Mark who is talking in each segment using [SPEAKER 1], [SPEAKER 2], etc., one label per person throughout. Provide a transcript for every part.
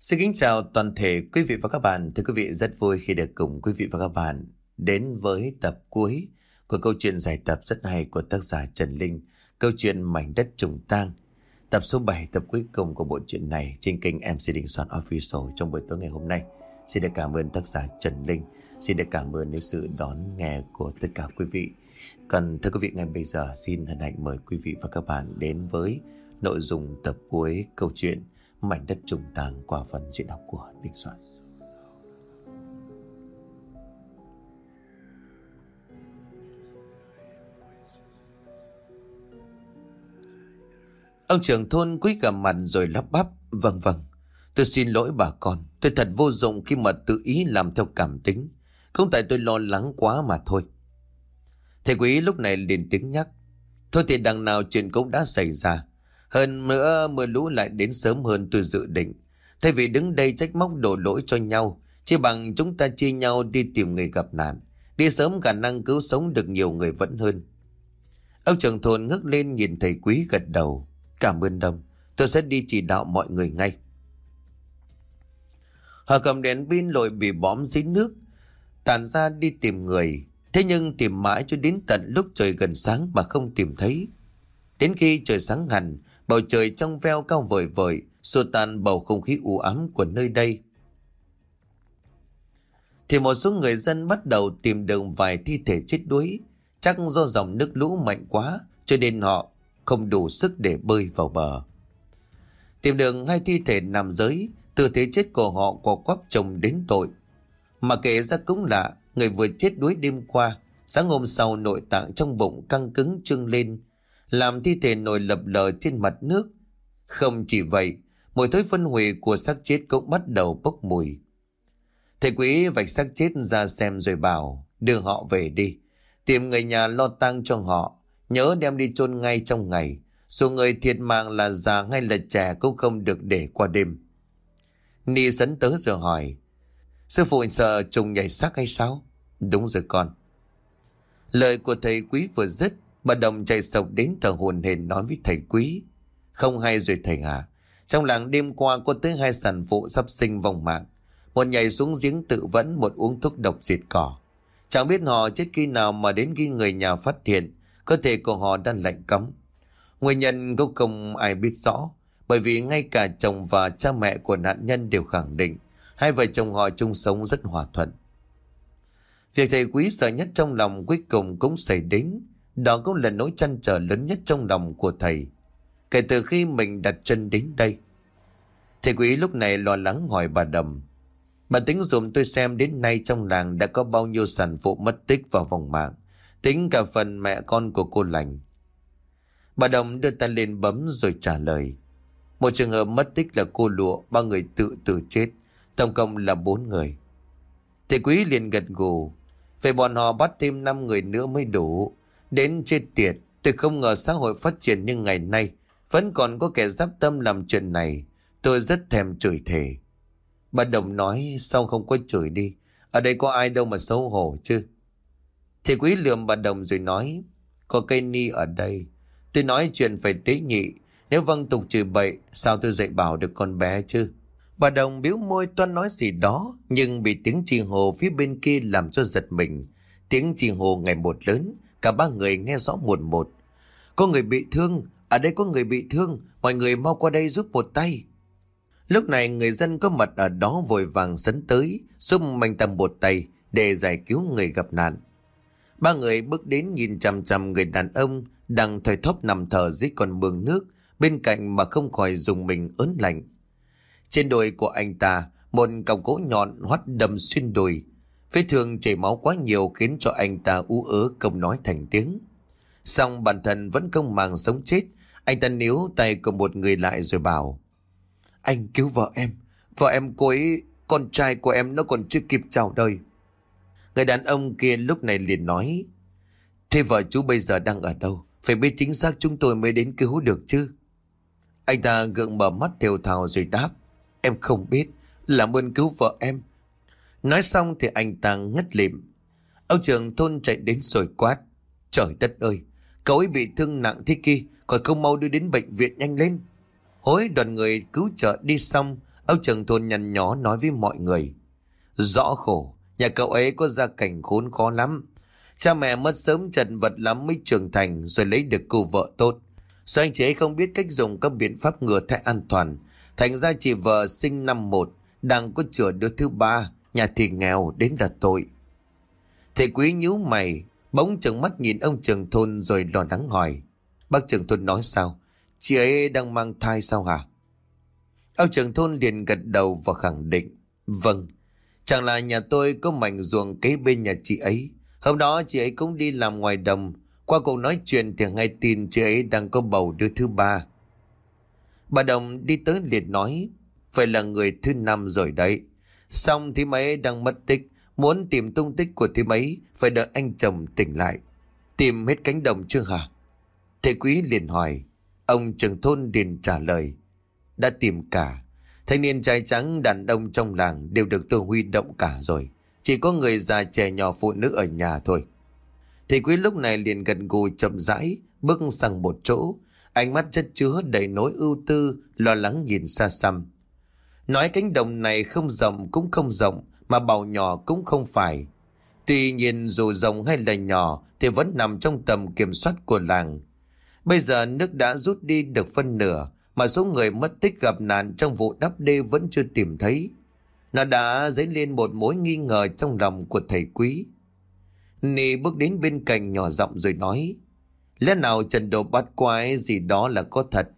[SPEAKER 1] Xin kính chào toàn thể quý vị và các bạn. Thưa quý vị, rất vui khi được cùng quý vị và các bạn đến với tập cuối của câu chuyện giải tập rất hay của tác giả Trần Linh, câu chuyện Mảnh đất trùng tang. Tập số 7, tập cuối cùng của bộ truyện này trên kênh MC Đình Soạn Official trong buổi tối ngày hôm nay. Xin được cảm ơn tác giả Trần Linh, xin được cảm ơn những sự đón nghe của tất cả quý vị. Còn thưa quý vị ngay bây giờ xin hân hạnh mời quý vị và các bạn đến với nội dung tập cuối câu chuyện Mảnh đất trùng tàng qua phần diễn đọc của Đình Soạn. Ông trưởng thôn quý gằm mặt rồi lắp bắp. Vâng vâng, tôi xin lỗi bà con. Tôi thật vô dụng khi mà tự ý làm theo cảm tính. Không tại tôi lo lắng quá mà thôi. Thầy quý lúc này liền tiếng nhắc. Thôi thì đằng nào chuyện cũng đã xảy ra. Hơn nữa mưa lũ lại đến sớm hơn tôi dự định. Thay vì đứng đây trách móc đổ lỗi cho nhau, chỉ bằng chúng ta chia nhau đi tìm người gặp nạn. Đi sớm khả năng cứu sống được nhiều người vẫn hơn. Ông trưởng thôn ngước lên nhìn thầy quý gật đầu. Cảm ơn đồng, tôi sẽ đi chỉ đạo mọi người ngay. Họ cầm đèn pin lội bị bóm dưới nước, tàn ra đi tìm người. Thế nhưng tìm mãi cho đến tận lúc trời gần sáng mà không tìm thấy. Đến khi trời sáng hẳn, bầu trời trong veo cao vời vời, xua tan bầu không khí u ám của nơi đây. Thì một số người dân bắt đầu tìm được vài thi thể chết đuối, chắc do dòng nước lũ mạnh quá cho nên họ không đủ sức để bơi vào bờ. Tìm được hai thi thể nằm giới, tư thế chết của họ có quắp chồng đến tội. Mà kể ra cũng lạ, người vừa chết đuối đêm qua, sáng hôm sau nội tạng trong bụng căng cứng trưng lên, làm thi thể nổi lập lờ trên mặt nước. Không chỉ vậy, mùi thối phân hủy của xác chết cũng bắt đầu bốc mùi. Thầy quý vạch xác chết ra xem rồi bảo, đưa họ về đi, tìm người nhà lo tang cho họ, nhớ đem đi chôn ngay trong ngày. Dù người thiệt mạng là già hay là trẻ cũng không được để qua đêm. Ni sấn tớ rồi hỏi, sư phụ sợ trùng nhảy xác hay sao? Đúng rồi con. Lời của thầy quý vừa dứt, Bà Đồng chạy sộc đến thờ hồn hển nói với thầy quý. Không hay rồi thầy à. Trong làng đêm qua có tới hai sản phụ sắp sinh vòng mạng. Một nhảy xuống giếng tự vẫn, một uống thuốc độc diệt cỏ. Chẳng biết họ chết khi nào mà đến khi người nhà phát hiện, cơ thể của họ đang lạnh cấm. Nguyên nhân cũng không ai biết rõ, bởi vì ngay cả chồng và cha mẹ của nạn nhân đều khẳng định hai vợ chồng họ chung sống rất hòa thuận. Việc thầy quý sợ nhất trong lòng cuối cùng cũng xảy đến đó cũng là nỗi chăn trở lớn nhất trong lòng của thầy. Kể từ khi mình đặt chân đến đây. Thầy quý lúc này lo lắng hỏi bà Đầm. Bà tính dùm tôi xem đến nay trong làng đã có bao nhiêu sản phụ mất tích vào vòng mạng. Tính cả phần mẹ con của cô lành. Bà Đồng đưa tay lên bấm rồi trả lời. Một trường hợp mất tích là cô lụa, ba người tự tử chết. Tổng cộng là bốn người. Thầy quý liền gật gù. Về bọn họ bắt thêm 5 người nữa mới đủ. Đến chết tiệt, tôi không ngờ xã hội phát triển như ngày nay, vẫn còn có kẻ giáp tâm làm chuyện này. Tôi rất thèm chửi thề. Bà Đồng nói, sao không có chửi đi? Ở đây có ai đâu mà xấu hổ chứ? Thì quý lườm bà Đồng rồi nói, có cây ni ở đây. Tôi nói chuyện phải tế nhị. Nếu vâng tục chửi bậy, sao tôi dạy bảo được con bé chứ? Bà Đồng biếu môi toan nói gì đó, nhưng bị tiếng trì hồ phía bên kia làm cho giật mình. Tiếng trì hồ ngày một lớn, Cả ba người nghe rõ một một. Có người bị thương, ở đây có người bị thương, mọi người mau qua đây giúp một tay. Lúc này người dân có mặt ở đó vội vàng sấn tới, giúp mạnh tầm một tay để giải cứu người gặp nạn. Ba người bước đến nhìn chằm chằm người đàn ông đang thời thóp nằm thở dưới con mương nước bên cạnh mà không khỏi dùng mình ớn lạnh. Trên đùi của anh ta, một cọc gỗ nhọn hoắt đâm xuyên đùi, Vết thương chảy máu quá nhiều khiến cho anh ta ú ớ không nói thành tiếng. Xong bản thân vẫn không màng sống chết. Anh ta níu tay của một người lại rồi bảo. Anh cứu vợ em. Vợ em cô ấy, con trai của em nó còn chưa kịp chào đời. Người đàn ông kia lúc này liền nói. Thế vợ chú bây giờ đang ở đâu? Phải biết chính xác chúng tôi mới đến cứu được chứ. Anh ta gượng mở mắt thều thào rồi đáp. Em không biết. Làm ơn cứu vợ em. Nói xong thì anh ta ngất lịm. Ông trưởng thôn chạy đến rồi quát. Trời đất ơi, cậu ấy bị thương nặng thế kia, còn không mau đưa đến bệnh viện nhanh lên. Hối đoàn người cứu trợ đi xong, Ông trưởng thôn nhăn nhó nói với mọi người. Rõ khổ, nhà cậu ấy có gia cảnh khốn khó lắm. Cha mẹ mất sớm trần vật lắm mới trưởng thành rồi lấy được cô vợ tốt. Do anh chị ấy không biết cách dùng các biện pháp ngừa thai an toàn. Thành ra chị vợ sinh năm một, đang có chữa đứa thứ ba, nhà thì nghèo đến là tội. Thầy quý nhíu mày, bỗng chừng mắt nhìn ông trưởng thôn rồi lo lắng hỏi. Bác trưởng thôn nói sao? Chị ấy đang mang thai sao hả? Ông trưởng thôn liền gật đầu và khẳng định. Vâng, chẳng là nhà tôi có mảnh ruộng kế bên nhà chị ấy. Hôm đó chị ấy cũng đi làm ngoài đồng. Qua cuộc nói chuyện thì ngay tin chị ấy đang có bầu đứa thứ ba. Bà Đồng đi tới liệt nói. Phải là người thứ năm rồi đấy. Xong thì mấy đang mất tích. Muốn tìm tung tích của thì mấy phải đợi anh chồng tỉnh lại. Tìm hết cánh đồng chưa hả? Thầy quý liền hỏi. Ông trưởng thôn liền trả lời. Đã tìm cả. Thanh niên trai trắng đàn ông trong làng đều được tôi huy động cả rồi. Chỉ có người già trẻ nhỏ phụ nữ ở nhà thôi. Thầy quý lúc này liền gần gù chậm rãi, bước sang một chỗ. Ánh mắt chất chứa đầy nỗi ưu tư, lo lắng nhìn xa xăm. Nói cánh đồng này không rộng cũng không rộng, mà bào nhỏ cũng không phải. Tuy nhiên dù rộng hay là nhỏ thì vẫn nằm trong tầm kiểm soát của làng. Bây giờ nước đã rút đi được phân nửa, mà số người mất tích gặp nạn trong vụ đắp đê vẫn chưa tìm thấy. Nó đã dấy lên một mối nghi ngờ trong lòng của thầy quý. Nì bước đến bên cạnh nhỏ giọng rồi nói, lẽ nào trần đồ bắt quái gì đó là có thật.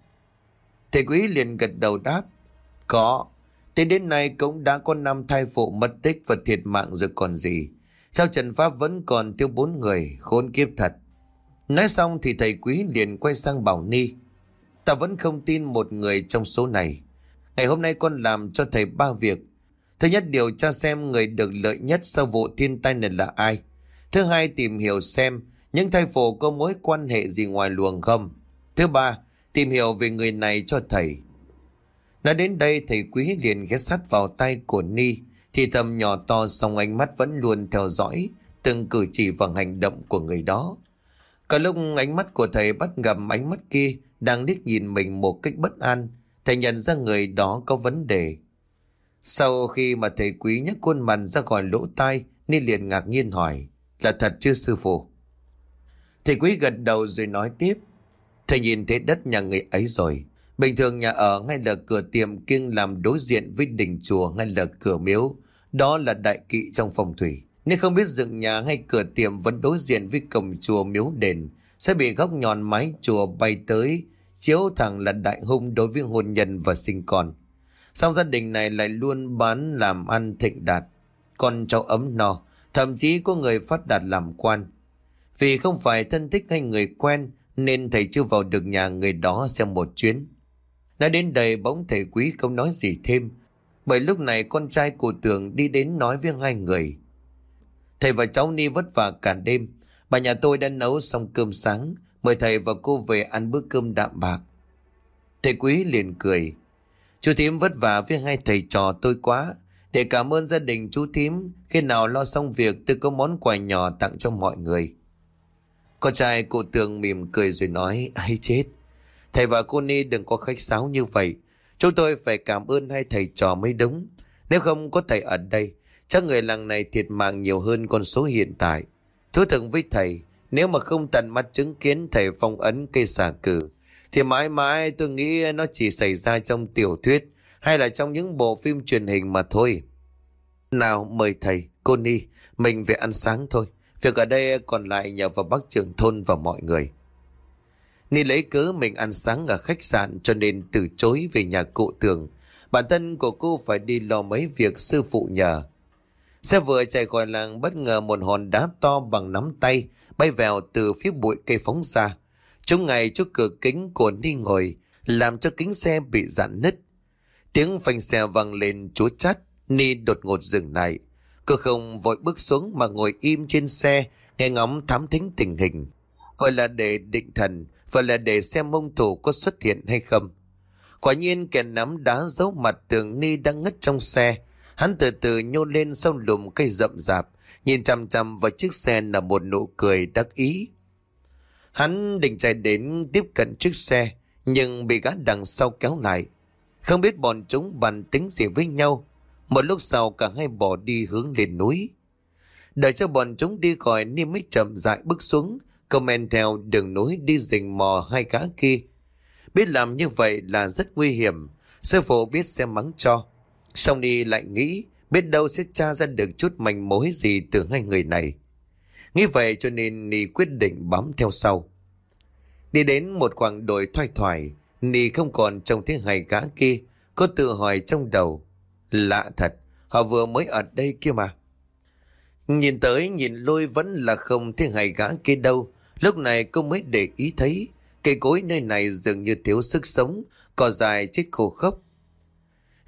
[SPEAKER 1] Thầy quý liền gật đầu đáp, có, tính đến nay cũng đã có năm thai phụ mất tích và thiệt mạng rồi còn gì. Theo Trần Pháp vẫn còn thiếu bốn người, khốn kiếp thật. Nói xong thì thầy quý liền quay sang bảo Ni. Ta vẫn không tin một người trong số này. Ngày hôm nay con làm cho thầy ba việc. Thứ nhất điều tra xem người được lợi nhất sau vụ thiên tai này là ai. Thứ hai tìm hiểu xem những thai phụ có mối quan hệ gì ngoài luồng không. Thứ ba tìm hiểu về người này cho thầy. Nói đến đây thầy quý liền ghé sát vào tay của Ni. Thì thầm nhỏ to xong ánh mắt vẫn luôn theo dõi, Từng cử chỉ và hành động của người đó. Cả lúc ánh mắt của thầy bắt gặp ánh mắt kia, Đang liếc nhìn mình một cách bất an, Thầy nhận ra người đó có vấn đề. Sau khi mà thầy quý nhấc khuôn mặt ra khỏi lỗ tai, Ni liền ngạc nhiên hỏi, Là thật chưa sư phụ? Thầy quý gật đầu rồi nói tiếp, Thầy nhìn thấy đất nhà người ấy rồi Bình thường nhà ở ngay là cửa tiệm kiêng làm đối diện với đỉnh chùa ngay là cửa miếu. Đó là đại kỵ trong phong thủy. Nếu không biết dựng nhà hay cửa tiệm vẫn đối diện với cổng chùa miếu đền, sẽ bị góc nhọn mái chùa bay tới, chiếu thẳng là đại hung đối với hôn nhân và sinh con. Xong gia đình này lại luôn bán làm ăn thịnh đạt, con cháu ấm no, thậm chí có người phát đạt làm quan. Vì không phải thân thích hay người quen, nên thầy chưa vào được nhà người đó xem một chuyến. Nói đến đây bỗng thầy quý không nói gì thêm. Bởi lúc này con trai của tường đi đến nói với hai người. Thầy và cháu Ni vất vả cả đêm. Bà nhà tôi đã nấu xong cơm sáng. Mời thầy và cô về ăn bữa cơm đạm bạc. Thầy quý liền cười. Chú Thím vất vả với hai thầy trò tôi quá. Để cảm ơn gia đình chú Thím. Khi nào lo xong việc tôi có món quà nhỏ tặng cho mọi người. Con trai cụ tường mỉm cười rồi nói. ai chết. Thầy và cô Ni đừng có khách sáo như vậy. Chúng tôi phải cảm ơn hai thầy trò mới đúng. Nếu không có thầy ở đây, chắc người làng này thiệt mạng nhiều hơn con số hiện tại. Thú thật với thầy, nếu mà không tận mắt chứng kiến thầy phong ấn cây xà cử, thì mãi mãi tôi nghĩ nó chỉ xảy ra trong tiểu thuyết hay là trong những bộ phim truyền hình mà thôi. Nào mời thầy, cô Ni, mình về ăn sáng thôi. Việc ở đây còn lại nhờ vào bác trưởng thôn và mọi người. Ni lấy cớ mình ăn sáng ở khách sạn cho nên từ chối về nhà cụ tường. Bản thân của cô phải đi lo mấy việc sư phụ nhờ. Xe vừa chạy khỏi làng bất ngờ một hòn đá to bằng nắm tay bay vào từ phía bụi cây phóng xa. chúng ngày trước cửa kính của Ni ngồi, làm cho kính xe bị dạn nứt. Tiếng phanh xe vang lên chúa chát, Ni đột ngột dừng lại. Cô không vội bước xuống mà ngồi im trên xe, nghe ngóng thám thính tình hình. Vậy là để định thần và là để xem hung thủ có xuất hiện hay không. Quả nhiên kẻ nắm đá giấu mặt tường ni đang ngất trong xe. Hắn từ từ nhô lên sau lùm cây rậm rạp, nhìn chằm chằm vào chiếc xe là một nụ cười đắc ý. Hắn định chạy đến tiếp cận chiếc xe, nhưng bị gã đằng sau kéo lại. Không biết bọn chúng bàn tính gì với nhau. Một lúc sau cả hai bỏ đi hướng lên núi. Đợi cho bọn chúng đi khỏi Ni mới chậm dại bước xuống. Comment theo đường núi đi rình mò hai gã kia. Biết làm như vậy là rất nguy hiểm. Sư phụ biết sẽ mắng cho. Xong đi lại nghĩ biết đâu sẽ tra ra được chút manh mối gì từ hai người này. Nghĩ vậy cho nên Nì quyết định bám theo sau. Đi đến một khoảng đồi thoai thoải, Nì không còn trông thấy hai gã kia, có tự hỏi trong đầu. Lạ thật, họ vừa mới ở đây kia mà. Nhìn tới nhìn lui vẫn là không thấy hai gã kia đâu. Lúc này cô mới để ý thấy cây cối nơi này dường như thiếu sức sống, cỏ dài chết khô khốc.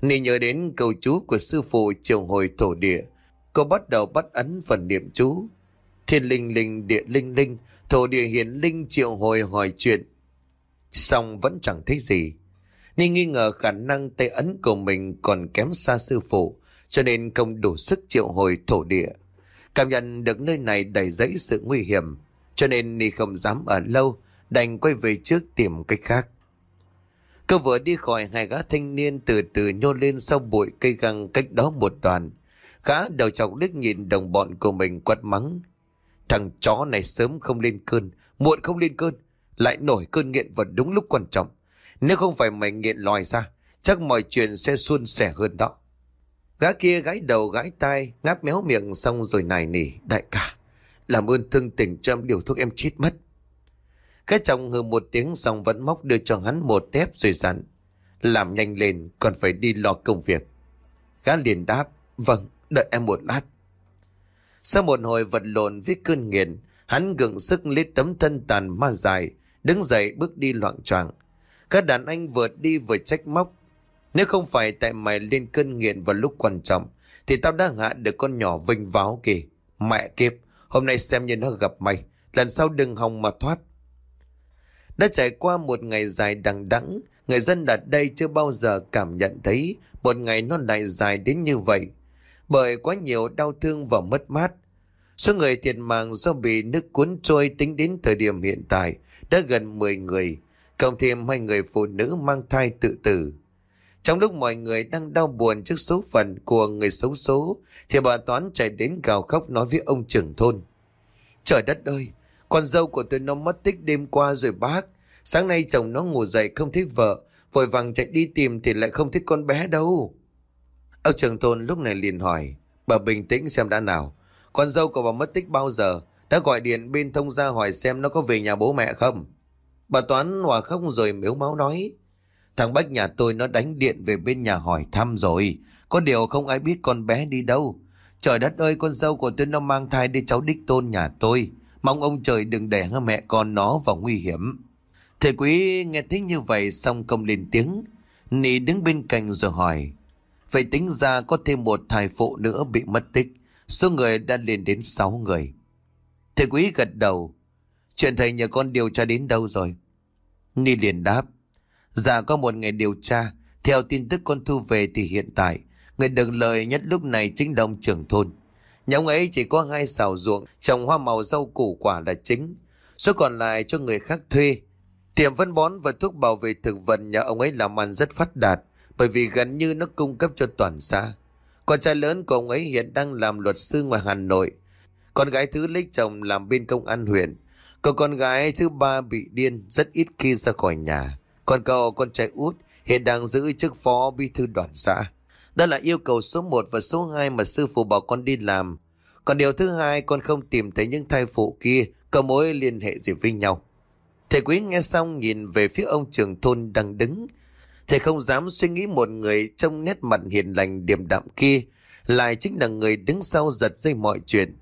[SPEAKER 1] Nì nhớ đến câu chú của sư phụ triều hồi thổ địa. Cô bắt đầu bắt ấn phần niệm chú. Thiên linh linh địa linh linh, thổ địa hiển linh triệu hồi hỏi chuyện. Xong vẫn chẳng thấy gì. Ni nghi ngờ khả năng tay ấn của mình còn kém xa sư phụ, cho nên không đủ sức triệu hồi thổ địa. Cảm nhận được nơi này đầy dẫy sự nguy hiểm, cho nên Ni không dám ở lâu, đành quay về trước tìm cách khác. Cô vừa đi khỏi hai gã thanh niên từ từ nhô lên sau bụi cây găng cách đó một đoàn. Gã đầu chọc liếc nhìn đồng bọn của mình quát mắng. Thằng chó này sớm không lên cơn, muộn không lên cơn, lại nổi cơn nghiện vào đúng lúc quan trọng. Nếu không phải mày nghiện lòi ra, chắc mọi chuyện sẽ suôn sẻ hơn đó. Gã kia gái đầu gái tai, ngáp méo miệng xong rồi nài nỉ, đại ca. Làm ơn thương tình cho em điều thuốc em chết mất. Cái chồng ngừ một tiếng xong vẫn móc đưa cho hắn một tép rồi dặn. Làm nhanh lên, còn phải đi lo công việc. Gã liền đáp, vâng, đợi em một lát. Sau một hồi vật lộn với cơn nghiền, hắn gượng sức lấy tấm thân tàn ma dài, đứng dậy bước đi loạn choạng. Các đàn anh vừa đi vừa trách móc. Nếu không phải tại mày lên cơn nghiện vào lúc quan trọng, thì tao đã hạ được con nhỏ vinh váo kì. Mẹ kiếp, hôm nay xem như nó gặp mày, lần sau đừng hòng mà thoát. Đã trải qua một ngày dài đằng đẵng, người dân ở đây chưa bao giờ cảm nhận thấy một ngày nó lại dài đến như vậy. Bởi quá nhiều đau thương và mất mát. Số người thiệt mạng do bị nước cuốn trôi tính đến thời điểm hiện tại đã gần 10 người, cộng thêm hai người phụ nữ mang thai tự tử. Trong lúc mọi người đang đau buồn trước số phận của người xấu số, thì bà Toán chạy đến gào khóc nói với ông trưởng thôn. Trời đất ơi, con dâu của tôi nó mất tích đêm qua rồi bác. Sáng nay chồng nó ngủ dậy không thấy vợ. Vội vàng chạy đi tìm thì lại không thấy con bé đâu. Ông trưởng thôn lúc này liền hỏi. Bà bình tĩnh xem đã nào. Con dâu của bà mất tích bao giờ? Đã gọi điện bên thông gia hỏi xem nó có về nhà bố mẹ không? Bà Toán hòa khóc rồi miếu máu nói. Thằng Bách nhà tôi nó đánh điện về bên nhà hỏi thăm rồi. Có điều không ai biết con bé đi đâu. Trời đất ơi, con dâu của tôi nó mang thai đi cháu đích tôn nhà tôi. Mong ông trời đừng để hai mẹ con nó vào nguy hiểm. Thầy quý nghe thấy như vậy xong công lên tiếng. Nị đứng bên cạnh rồi hỏi. Vậy tính ra có thêm một thai phụ nữa bị mất tích. Số người đã lên đến 6 người. Thầy quý gật đầu. Chuyện thầy nhờ con điều tra đến đâu rồi? Ni liền đáp. Dạ có một ngày điều tra. Theo tin tức con thu về thì hiện tại, người được lợi nhất lúc này chính là ông trưởng thôn. Nhà ông ấy chỉ có hai xào ruộng, trồng hoa màu rau củ quả là chính. Số còn lại cho người khác thuê. Tiệm phân bón và thuốc bảo vệ thực vật nhà ông ấy làm ăn rất phát đạt, bởi vì gần như nó cung cấp cho toàn xã. Con trai lớn của ông ấy hiện đang làm luật sư ngoài Hà Nội. Con gái thứ lấy chồng làm bên công an huyện. Còn con gái thứ ba bị điên, rất ít khi ra khỏi nhà. Còn cậu, con trai út, hiện đang giữ chức phó bí thư đoàn xã. Đó là yêu cầu số 1 và số 2 mà sư phụ bảo con đi làm. Còn điều thứ hai, con không tìm thấy những thai phụ kia có mối liên hệ gì với nhau. Thầy quý nghe xong nhìn về phía ông trường thôn đang đứng. Thầy không dám suy nghĩ một người trong nét mặt hiền lành, điềm đạm kia, lại chính là người đứng sau giật dây mọi chuyện.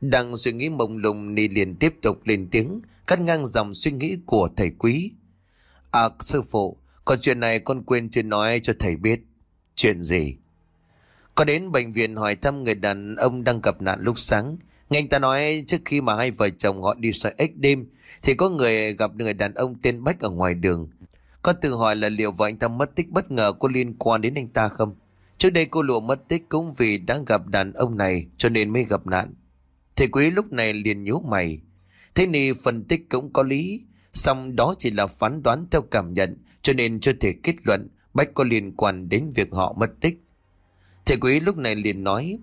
[SPEAKER 1] Đang suy nghĩ mông lung, Ni liền tiếp tục lên tiếng, cắt ngang dòng suy nghĩ của thầy quý. À sư phụ, còn chuyện này con quên chưa nói cho thầy biết. Chuyện gì? Có đến bệnh viện hỏi thăm người đàn ông đang gặp nạn lúc sáng. Nghe anh ta nói trước khi mà hai vợ chồng họ đi soi ếch đêm thì có người gặp người đàn ông tên Bách ở ngoài đường. Con tự hỏi là liệu vợ anh ta mất tích bất ngờ có liên quan đến anh ta không? Trước đây cô lụa mất tích cũng vì đang gặp đàn ông này cho nên mới gặp nạn. Thầy quý lúc này liền nhíu mày. Thế thì phân tích cũng có lý. Xong đó chỉ là phán đoán theo cảm nhận cho nên chưa thể kết luận Bách có liên quan đến việc họ mất tích. Thầy quý lúc này liền nói,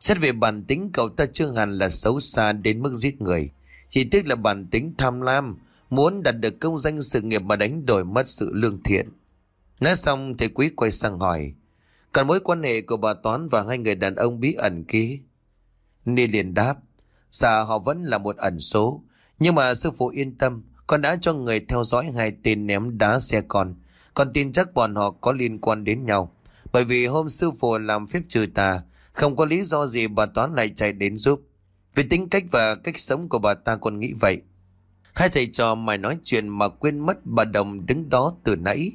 [SPEAKER 1] xét về bản tính cậu ta chưa hẳn là xấu xa đến mức giết người. Chỉ tiếc là bản tính tham lam, muốn đạt được công danh sự nghiệp mà đánh đổi mất sự lương thiện. Nói xong thầy quý quay sang hỏi, còn mối quan hệ của bà Toán và hai người đàn ông bí ẩn kia. Ni liền đáp, dạ họ vẫn là một ẩn số, nhưng mà sư phụ yên tâm, con đã cho người theo dõi hai tên ném đá xe con. Con tin chắc bọn họ có liên quan đến nhau. Bởi vì hôm sư phụ làm phép trừ tà, không có lý do gì bà Toán lại chạy đến giúp. Vì tính cách và cách sống của bà ta con nghĩ vậy. Hai thầy trò mày nói chuyện mà quên mất bà Đồng đứng đó từ nãy.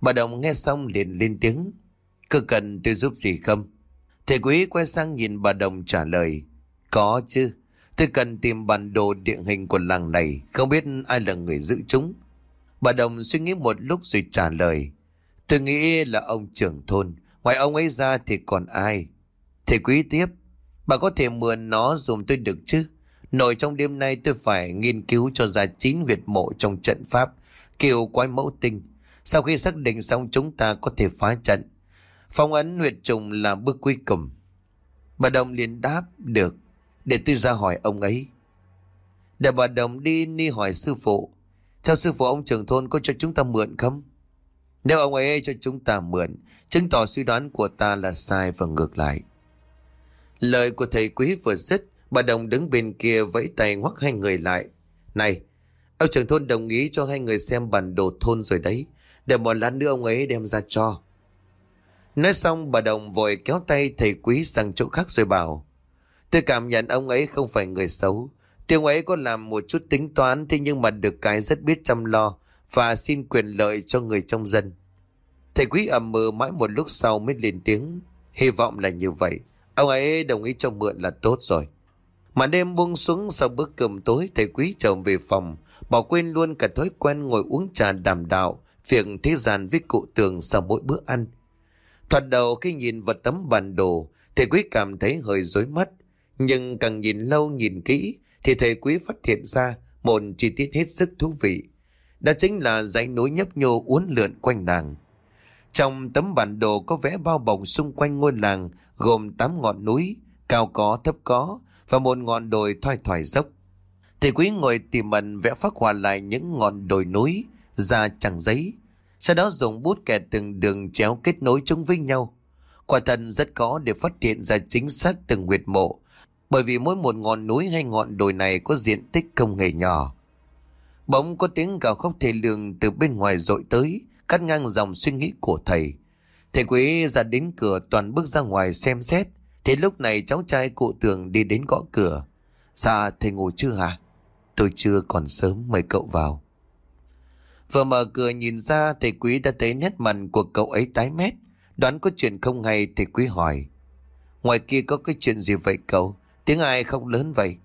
[SPEAKER 1] Bà Đồng nghe xong liền lên tiếng. Cứ cần tôi giúp gì không? Thầy quý quay sang nhìn bà Đồng trả lời. Có chứ. Tôi cần tìm bản đồ địa hình của làng này. Không biết ai là người giữ chúng. Bà Đồng suy nghĩ một lúc rồi trả lời. Tôi nghĩ là ông trưởng thôn. Ngoài ông ấy ra thì còn ai? Thầy quý tiếp. Bà có thể mượn nó dùng tôi được chứ? Nội trong đêm nay tôi phải nghiên cứu cho ra chín huyệt mộ trong trận pháp. Kiều quái mẫu tinh. Sau khi xác định xong chúng ta có thể phá trận. Phong ấn huyệt trùng là bước cuối cùng. Bà Đồng liền đáp, được, để tôi ra hỏi ông ấy. Để bà Đồng đi ni hỏi sư phụ. Theo sư phụ ông trưởng thôn có cho chúng ta mượn không? Nếu ông ấy cho chúng ta mượn, chứng tỏ suy đoán của ta là sai và ngược lại. Lời của thầy quý vừa dứt, bà Đồng đứng bên kia vẫy tay ngoắc hai người lại. Này, ông trưởng thôn đồng ý cho hai người xem bản đồ thôn rồi đấy. Để một lát nữa ông ấy đem ra cho. Nói xong bà Đồng vội kéo tay thầy quý sang chỗ khác rồi bảo. Tôi cảm nhận ông ấy không phải người xấu. Tiếng ấy có làm một chút tính toán thế nhưng mà được cái rất biết chăm lo và xin quyền lợi cho người trong dân. Thầy quý ẩm mơ mãi một lúc sau mới lên tiếng. Hy vọng là như vậy. Ông ấy đồng ý cho mượn là tốt rồi. Mà đêm buông xuống sau bữa cơm tối thầy quý trở về phòng. Bỏ quên luôn cả thói quen ngồi uống trà đàm đạo. Việc thế gian với cụ tường sau mỗi bữa ăn. Thoạt đầu khi nhìn vào tấm bản đồ, thầy quý cảm thấy hơi rối mắt. Nhưng càng nhìn lâu nhìn kỹ, thì thầy quý phát hiện ra một chi tiết hết sức thú vị. Đó chính là dãy núi nhấp nhô uốn lượn quanh làng. Trong tấm bản đồ có vẽ bao bọc xung quanh ngôi làng gồm 8 ngọn núi, cao có thấp có và một ngọn đồi thoai thoải dốc. Thầy quý ngồi tìm mẩn vẽ phát hòa lại những ngọn đồi núi ra chẳng giấy sau đó dùng bút kẻ từng đường chéo kết nối chúng với nhau. Quả thật rất khó để phát hiện ra chính xác từng huyệt mộ, bởi vì mỗi một ngọn núi hay ngọn đồi này có diện tích không hề nhỏ. Bỗng có tiếng gào khóc thê lương từ bên ngoài dội tới, cắt ngang dòng suy nghĩ của thầy. Thầy quý ra đến cửa toàn bước ra ngoài xem xét, thì lúc này cháu trai cụ tường đi đến gõ cửa. Dạ, thầy ngủ chưa hả? Tôi chưa còn sớm, mời cậu vào. Vừa mở cửa nhìn ra thầy quý đã thấy nét mặt của cậu ấy tái mét. Đoán có chuyện không hay thầy quý hỏi. Ngoài kia có cái chuyện gì vậy cậu? Tiếng ai không lớn vậy?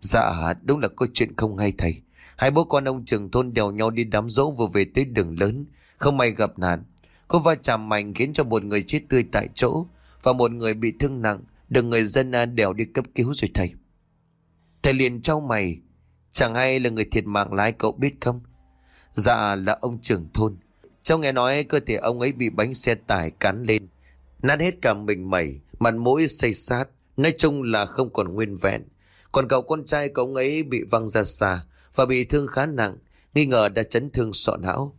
[SPEAKER 1] Dạ đúng là có chuyện không hay thầy. Hai bố con ông trưởng thôn đèo nhau đi đám dỗ vừa về tới đường lớn. Không may gặp nạn. Có va chạm mạnh khiến cho một người chết tươi tại chỗ và một người bị thương nặng được người dân à, đèo đi cấp cứu rồi thầy. Thầy liền trao mày. Chẳng hay là người thiệt mạng lái cậu biết không? Dạ là ông trưởng thôn. Cháu nghe nói cơ thể ông ấy bị bánh xe tải cán lên. Nát hết cả mình mẩy, mặt mũi xây sát. Nói chung là không còn nguyên vẹn. Còn cậu con trai của ông ấy bị văng ra xa và bị thương khá nặng. Nghi ngờ đã chấn thương sọ não.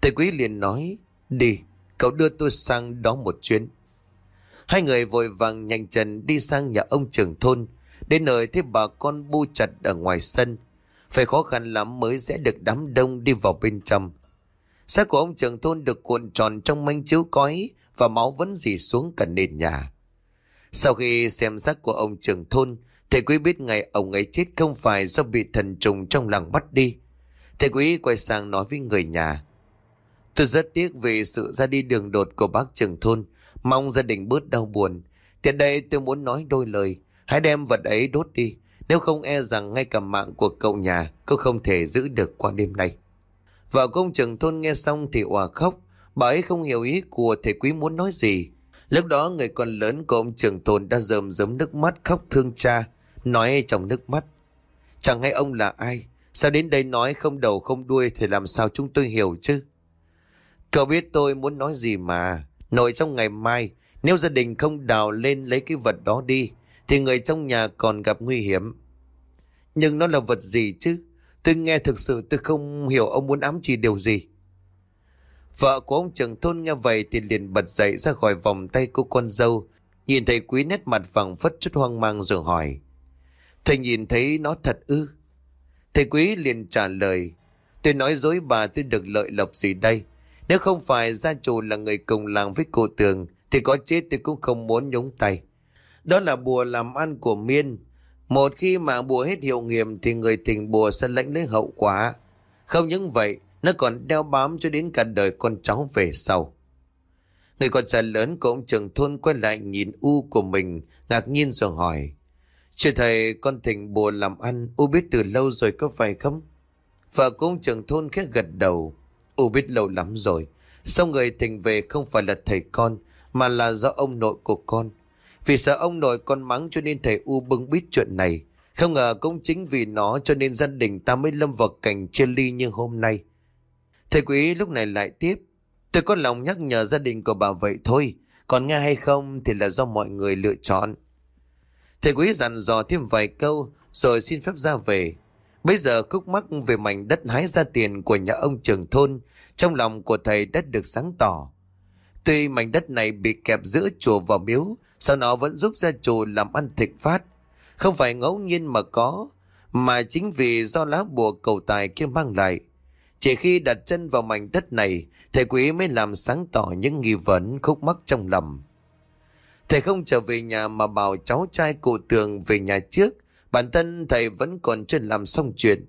[SPEAKER 1] Thầy quý liền nói, đi, cậu đưa tôi sang đó một chuyến. Hai người vội vàng nhanh chân đi sang nhà ông trưởng thôn. Đến nơi thấy bà con bu chặt ở ngoài sân. Phải khó khăn lắm mới sẽ được đám đông đi vào bên trong. Xác của ông trưởng thôn được cuộn tròn trong manh chiếu cói và máu vẫn dì xuống cả nền nhà. Sau khi xem xác của ông trưởng thôn, thầy quý biết ngày ông ấy chết không phải do bị thần trùng trong làng bắt đi. Thầy quý quay sang nói với người nhà. Tôi rất tiếc vì sự ra đi đường đột của bác trưởng thôn, mong gia đình bớt đau buồn. Tiện đây tôi muốn nói đôi lời, hãy đem vật ấy đốt đi, nếu không e rằng ngay cả mạng của cậu nhà Cũng không thể giữ được qua đêm nay Vợ công trường thôn nghe xong thì òa khóc Bà ấy không hiểu ý của thầy quý muốn nói gì Lúc đó người con lớn của ông trưởng thôn đã rơm rớm nước mắt khóc thương cha Nói trong nước mắt Chẳng hay ông là ai Sao đến đây nói không đầu không đuôi Thì làm sao chúng tôi hiểu chứ Cậu biết tôi muốn nói gì mà. Nội trong ngày mai, nếu gia đình không đào lên lấy cái vật đó đi, thì người trong nhà còn gặp nguy hiểm. Nhưng nó là vật gì chứ? Tôi nghe thực sự tôi không hiểu ông muốn ám chỉ điều gì. Vợ của ông trưởng thôn nghe vậy thì liền bật dậy ra khỏi vòng tay cô con dâu. Nhìn thấy quý nét mặt vàng phất chút hoang mang rồi hỏi. Thầy nhìn thấy nó thật ư? Thầy quý liền trả lời. Tôi nói dối bà tôi được lợi lộc gì đây? Nếu không phải gia chủ là người cùng làng với cô Tường thì có chết tôi cũng không muốn nhúng tay. Đó là bùa làm ăn của Miên. Một khi mà bùa hết hiệu nghiệm thì người tình bùa sẽ lãnh lấy hậu quả. Không những vậy, nó còn đeo bám cho đến cả đời con cháu về sau. Người con trai lớn của ông trưởng thôn quay lại nhìn U của mình, ngạc nhiên rồi hỏi. Chưa thầy con thỉnh bùa làm ăn, U biết từ lâu rồi có phải không? Vợ của ông trưởng thôn khẽ gật đầu. U biết lâu lắm rồi. Sao người thỉnh về không phải là thầy con, mà là do ông nội của con. Vì sợ ông nội con mắng cho nên thầy U bưng biết chuyện này. Không ngờ cũng chính vì nó cho nên gia đình ta mới lâm vào cảnh chia ly như hôm nay. Thầy quý lúc này lại tiếp. Tôi có lòng nhắc nhở gia đình của bà vậy thôi. Còn nghe hay không thì là do mọi người lựa chọn. Thầy quý dặn dò thêm vài câu rồi xin phép ra về. Bây giờ khúc mắc về mảnh đất hái ra tiền của nhà ông trưởng thôn trong lòng của thầy đã được sáng tỏ. Tuy mảnh đất này bị kẹp giữa chùa và miếu, sao nó vẫn giúp gia chủ làm ăn thịnh phát. Không phải ngẫu nhiên mà có, mà chính vì do lá bùa cầu tài kia mang lại. Chỉ khi đặt chân vào mảnh đất này, thầy quý mới làm sáng tỏ những nghi vấn khúc mắc trong lòng. Thầy không trở về nhà mà bảo cháu trai cụ tường về nhà trước. Bản thân thầy vẫn còn chưa làm xong chuyện.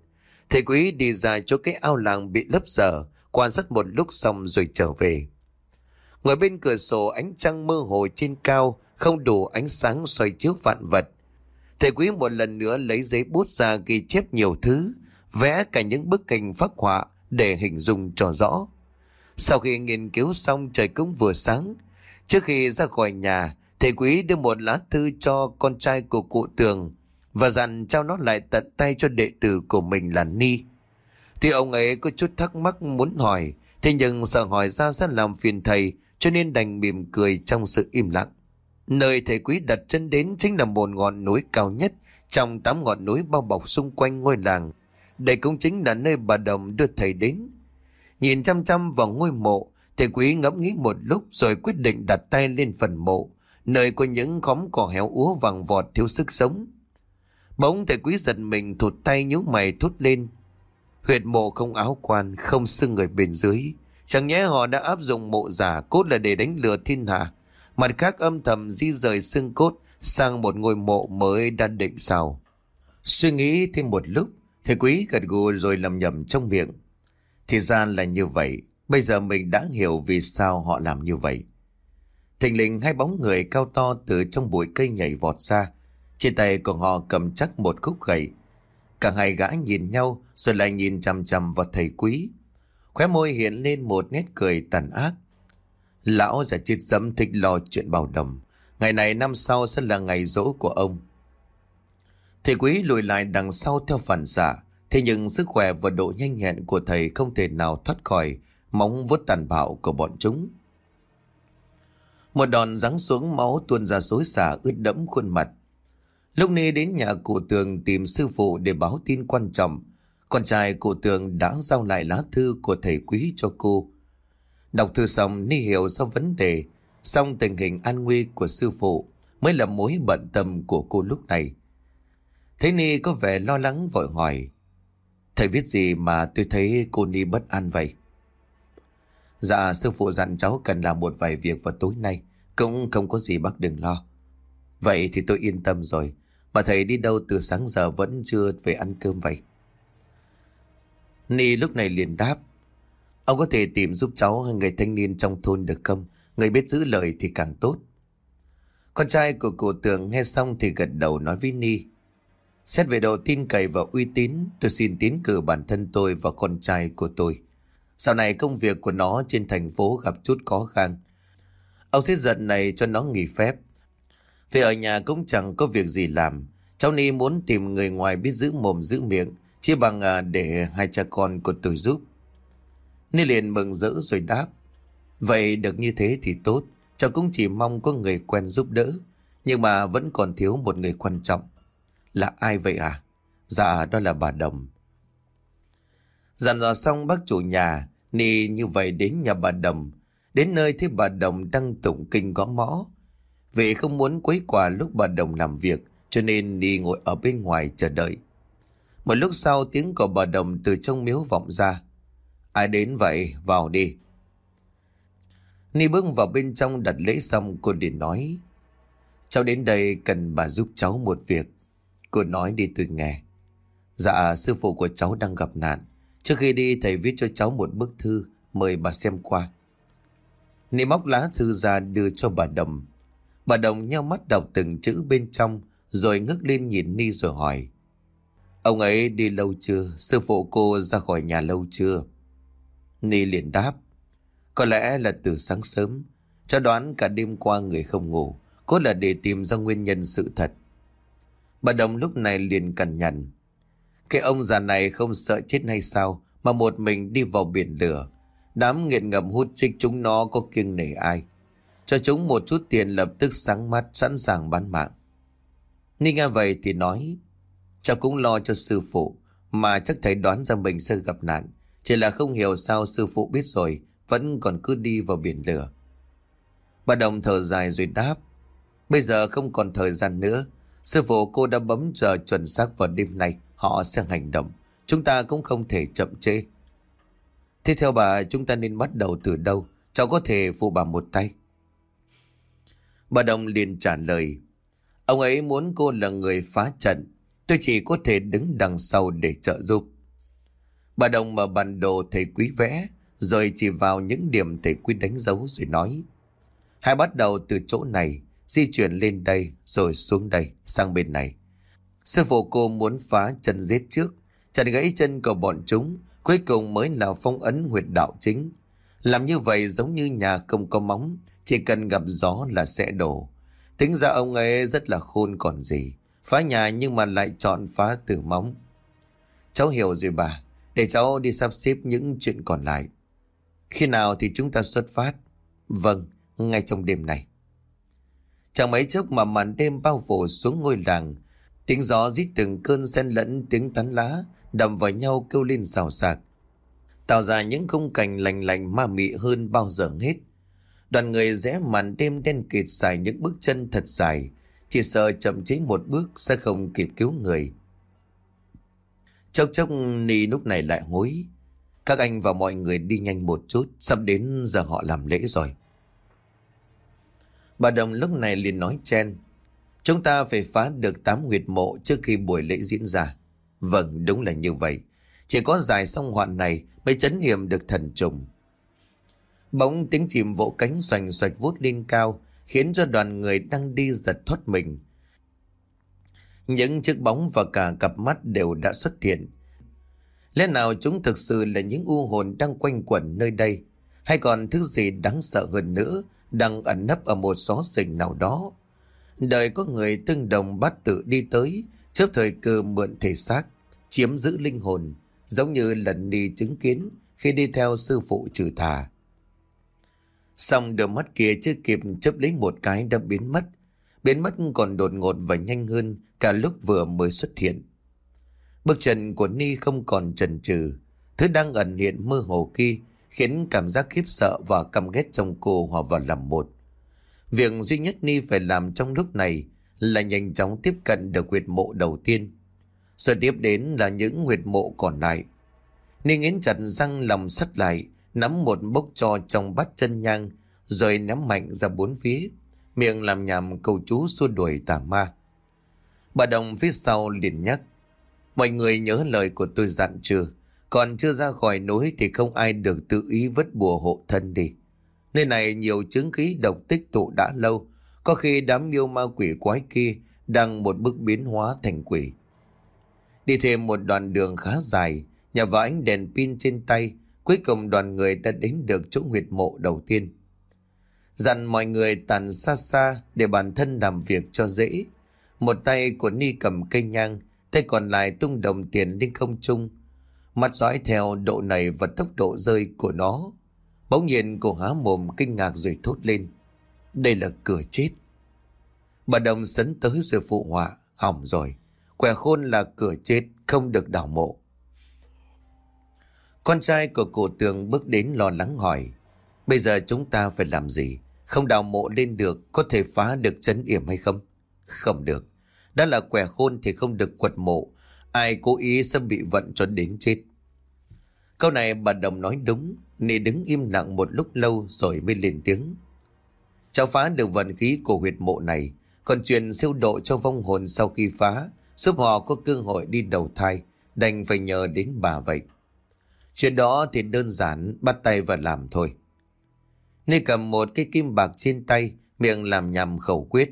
[SPEAKER 1] Thầy quý đi ra chỗ cái ao làng bị lấp dở, quan sát một lúc xong rồi trở về. Ngồi bên cửa sổ ánh trăng mơ hồ trên cao, không đủ ánh sáng soi chiếu vạn vật. Thầy quý một lần nữa lấy giấy bút ra ghi chép nhiều thứ, vẽ cả những bức hình phác họa để hình dung cho rõ. Sau khi nghiên cứu xong trời cũng vừa sáng, trước khi ra khỏi nhà, thầy quý đưa một lá thư cho con trai của cụ Tường và dặn trao nó lại tận tay cho đệ tử của mình là Ni. Thì ông ấy có chút thắc mắc muốn hỏi, thế nhưng sợ hỏi ra sẽ làm phiền thầy cho nên đành mỉm cười trong sự im lặng. Nơi thầy quý đặt chân đến chính là một ngọn núi cao nhất trong tám ngọn núi bao bọc xung quanh ngôi làng. Đây cũng chính là nơi bà Đồng đưa thầy đến. Nhìn chăm chăm vào ngôi mộ, thầy quý ngẫm nghĩ một lúc rồi quyết định đặt tay lên phần mộ, nơi có những khóm cỏ héo úa vàng vọt thiếu sức sống. Bỗng thầy quý giật mình thụt tay nhíu mày thốt lên. Huyệt mộ không áo quan, không xưng người bên dưới. Chẳng nhẽ họ đã áp dụng mộ giả cốt là để đánh lừa thiên hạ. Mặt khác âm thầm di rời xương cốt sang một ngôi mộ mới đã định sao. Suy nghĩ thêm một lúc, thầy quý gật gù rồi lầm nhầm trong miệng. Thì ra là như vậy, bây giờ mình đã hiểu vì sao họ làm như vậy. Thình lình hai bóng người cao to từ trong bụi cây nhảy vọt ra. Trên tay của họ cầm chắc một khúc gậy. Cả hai gã nhìn nhau rồi lại nhìn chằm chằm vào thầy quý. Khóe môi hiện lên một nét cười tàn ác. Lão già chết dẫm thích lo chuyện bảo đồng. Ngày này năm sau sẽ là ngày rỗ của ông. Thầy quý lùi lại đằng sau theo phản xạ. Thế nhưng sức khỏe và độ nhanh nhẹn của thầy không thể nào thoát khỏi móng vuốt tàn bạo của bọn chúng. Một đòn giáng xuống máu tuôn ra xối xả ướt đẫm khuôn mặt. Lúc này đến nhà cụ tường tìm sư phụ để báo tin quan trọng. Con trai cụ tường đã giao lại lá thư của thầy quý cho cô. Đọc thư xong Ni hiểu ra vấn đề, xong tình hình an nguy của sư phụ mới là mối bận tâm của cô lúc này. Thấy Ni có vẻ lo lắng vội hỏi. Thầy viết gì mà tôi thấy cô Ni bất an vậy? Dạ sư phụ dặn cháu cần làm một vài việc vào tối nay. Cũng không có gì bác đừng lo. Vậy thì tôi yên tâm rồi. Mà thầy đi đâu từ sáng giờ vẫn chưa về ăn cơm vậy? Ni lúc này liền đáp. Ông có thể tìm giúp cháu người thanh niên trong thôn được không? Người biết giữ lời thì càng tốt. Con trai của cụ tường nghe xong thì gật đầu nói với Ni. Xét về độ tin cậy và uy tín, tôi xin tiến cử bản thân tôi và con trai của tôi. Sau này công việc của nó trên thành phố gặp chút khó khăn. Ông sẽ giận này cho nó nghỉ phép. Vì ở nhà cũng chẳng có việc gì làm. Cháu Ni muốn tìm người ngoài biết giữ mồm giữ miệng, chỉ bằng à, để hai cha con của tôi giúp. Ni liền mừng rỡ rồi đáp. Vậy được như thế thì tốt. Cháu cũng chỉ mong có người quen giúp đỡ. Nhưng mà vẫn còn thiếu một người quan trọng. Là ai vậy à? Dạ đó là bà Đồng. Dặn dò xong bác chủ nhà, Ni như vậy đến nhà bà Đồng. Đến nơi thấy bà Đồng đang tụng kinh gõ mõ. Vì không muốn quấy quả lúc bà Đồng làm việc, cho nên Ni ngồi ở bên ngoài chờ đợi. Một lúc sau tiếng của bà Đồng từ trong miếu vọng ra. Ai đến vậy? Vào đi. Ni bước vào bên trong đặt lễ xong cô liền nói. Cháu đến đây cần bà giúp cháu một việc. Cô nói đi tôi nghe. Dạ sư phụ của cháu đang gặp nạn. Trước khi đi, thầy viết cho cháu một bức thư, mời bà xem qua. Ni móc lá thư ra đưa cho bà Đồng. Bà Đồng nhau mắt đọc từng chữ bên trong, rồi ngước lên nhìn Ni rồi hỏi. Ông ấy đi lâu chưa? Sư phụ cô ra khỏi nhà lâu chưa? Ni liền đáp. Có lẽ là từ sáng sớm. Cho đoán cả đêm qua người không ngủ. Có là để tìm ra nguyên nhân sự thật. Bà Đồng lúc này liền cằn nhằn. Cái ông già này không sợ chết hay sao, mà một mình đi vào biển lửa. Đám nghiện ngầm hút chích chúng nó có kiêng nể ai. Cho chúng một chút tiền lập tức sáng mắt, sẵn sàng bán mạng. Ni nghe vậy thì nói, Cháu cũng lo cho sư phụ, Mà chắc thầy đoán ra mình sẽ gặp nạn Chỉ là không hiểu sao sư phụ biết rồi, Vẫn còn cứ đi vào biển lửa Bà Đồng thở dài rồi đáp, Bây giờ không còn thời gian nữa Sư phụ cô đã bấm giờ chuẩn xác vào đêm nay, Họ sẽ hành động. Chúng ta cũng không thể chậm trễ. Thế theo bà, chúng ta nên bắt đầu từ đâu? Cháu có thể phụ bà một tay. Bà Đồng liền trả lời, Ông ấy muốn cô là người phá trận. Tôi chỉ có thể đứng đằng sau để trợ giúp. Bà Đồng mở bản đồ thầy quý vẽ, Rồi chỉ vào những điểm thầy quý đánh dấu rồi nói, Hãy bắt đầu từ chỗ này, Di chuyển lên đây rồi xuống đây sang bên này. Sư phụ cô muốn phá chân giết trước Chặn gãy chân của bọn chúng Cuối cùng mới là phong ấn huyệt đạo chính. Làm như vậy giống như nhà không có móng Chỉ cần gặp gió là sẽ đổ. Tính ra ông ấy rất là khôn còn gì Phá nhà nhưng mà lại chọn phá từ móng. Cháu hiểu rồi bà Để cháu đi sắp xếp những chuyện còn lại. Khi nào thì chúng ta xuất phát? Vâng, ngay trong đêm này. Chẳng mấy chốc mà màn đêm bao phủ xuống ngôi làng, Tiếng gió rít từng cơn xen lẫn tiếng tán lá Đầm vào nhau kêu lên xào xạc. Tạo ra những khung cảnh lành lành ma mị hơn bao giờ hết. Đoàn người rẽ màn đêm đen kịt dài những bước chân thật dài, Chỉ sợ chậm chế một bước sẽ không kịp cứu người. Chốc chốc Ni lúc này lại hối. Các anh và mọi người đi nhanh một chút, Sắp đến giờ họ làm lễ rồi. Bà Đồng lúc này liền nói chen Chúng ta phải phá được 8 huyệt mộ trước khi buổi lễ diễn ra. Vâng, đúng là như vậy. Chỉ có giải xong hoạn này mới chấn niệm được thần trùng. Bỗng tiếng chìm vỗ cánh xoành xoạch vút lên cao, khiến cho đoàn người đang đi giật thoát mình. Những chiếc bóng và cả cặp mắt đều đã xuất hiện. Lẽ nào chúng thực sự là những u hồn đang quanh quẩn nơi đây, hay còn thứ gì đáng sợ hơn nữa đang ẩn nấp ở một xó xỉnh nào đó? Đợi có người tương đồng bắt tự đi tới, chớp thời cơ mượn thể xác, chiếm giữ linh hồn, giống như lần đi chứng kiến khi đi theo sư phụ trừ tà. Xong đôi mắt kia chưa kịp chấp lấy một cái đã biến mất. Biến mất còn đột ngột và nhanh hơn cả lúc vừa mới xuất hiện. Bước chân của Ni không còn chần chừ Thứ đang ẩn hiện mơ hồ kia khiến cảm giác khiếp sợ và căm ghét trong cô hòa vào làm một. Việc duy nhất Ni phải làm trong lúc này là nhanh chóng tiếp cận được huyệt mộ đầu tiên. Rồi tiếp đến là những huyệt mộ còn lại. Ni nghiến chặt răng lòng sắt lại, nắm một bốc cho trong bát chân nhang, rồi ném mạnh ra bốn phía, miệng làm nhảm cầu chú xua đuổi tà ma. Bà Đồng phía sau liền nhắc, mọi người nhớ lời của tôi dặn chưa, còn chưa ra khỏi núi thì không ai được tự ý vứt bùa hộ thân đi. Nơi này nhiều chứng khí độc tích tụ đã lâu, có khi đám miêu ma quỷ quái kia đang một bước biến hóa thành quỷ. Đi thêm một đoạn đường khá dài, nhà vào ánh đèn pin trên tay, cuối cùng đoàn người đã đến được chỗ huyệt mộ đầu tiên. Dặn mọi người tàn xa xa để bản thân làm việc cho dễ. Một tay của Ni cầm cây nhang, tay còn lại tung đồng tiền lên không trung. Mắt dõi theo độ này và tốc độ rơi của nó. Bỗng nhiên cô há mồm kinh ngạc rồi thốt lên. Đây là cửa chết. Bà Đồng sấn tới rồi phụ họa. Hỏng rồi. Quẻ khôn là cửa chết, không được đào mộ. Con trai của cụ tường bước đến lo lắng hỏi. Bây giờ chúng ta phải làm gì? Không đào mộ lên được, có thể phá được chấn yểm hay không? Không được. Đã là quẻ khôn thì không được quật mộ. Ai cố ý sẽ bị vận cho đến chết. Câu này bà Đồng nói đúng. Nị đứng im lặng một lúc lâu rồi mới lên tiếng. Cháu phá được vận khí của huyệt mộ này. Còn chuyện siêu độ cho vong hồn sau khi phá, giúp họ có cơ hội đi đầu thai, đành phải nhờ đến bà vậy. Chuyện đó thì đơn giản, bắt tay và làm thôi. Nị cầm một cái kim bạc trên tay, miệng làm nhằm khẩu quyết.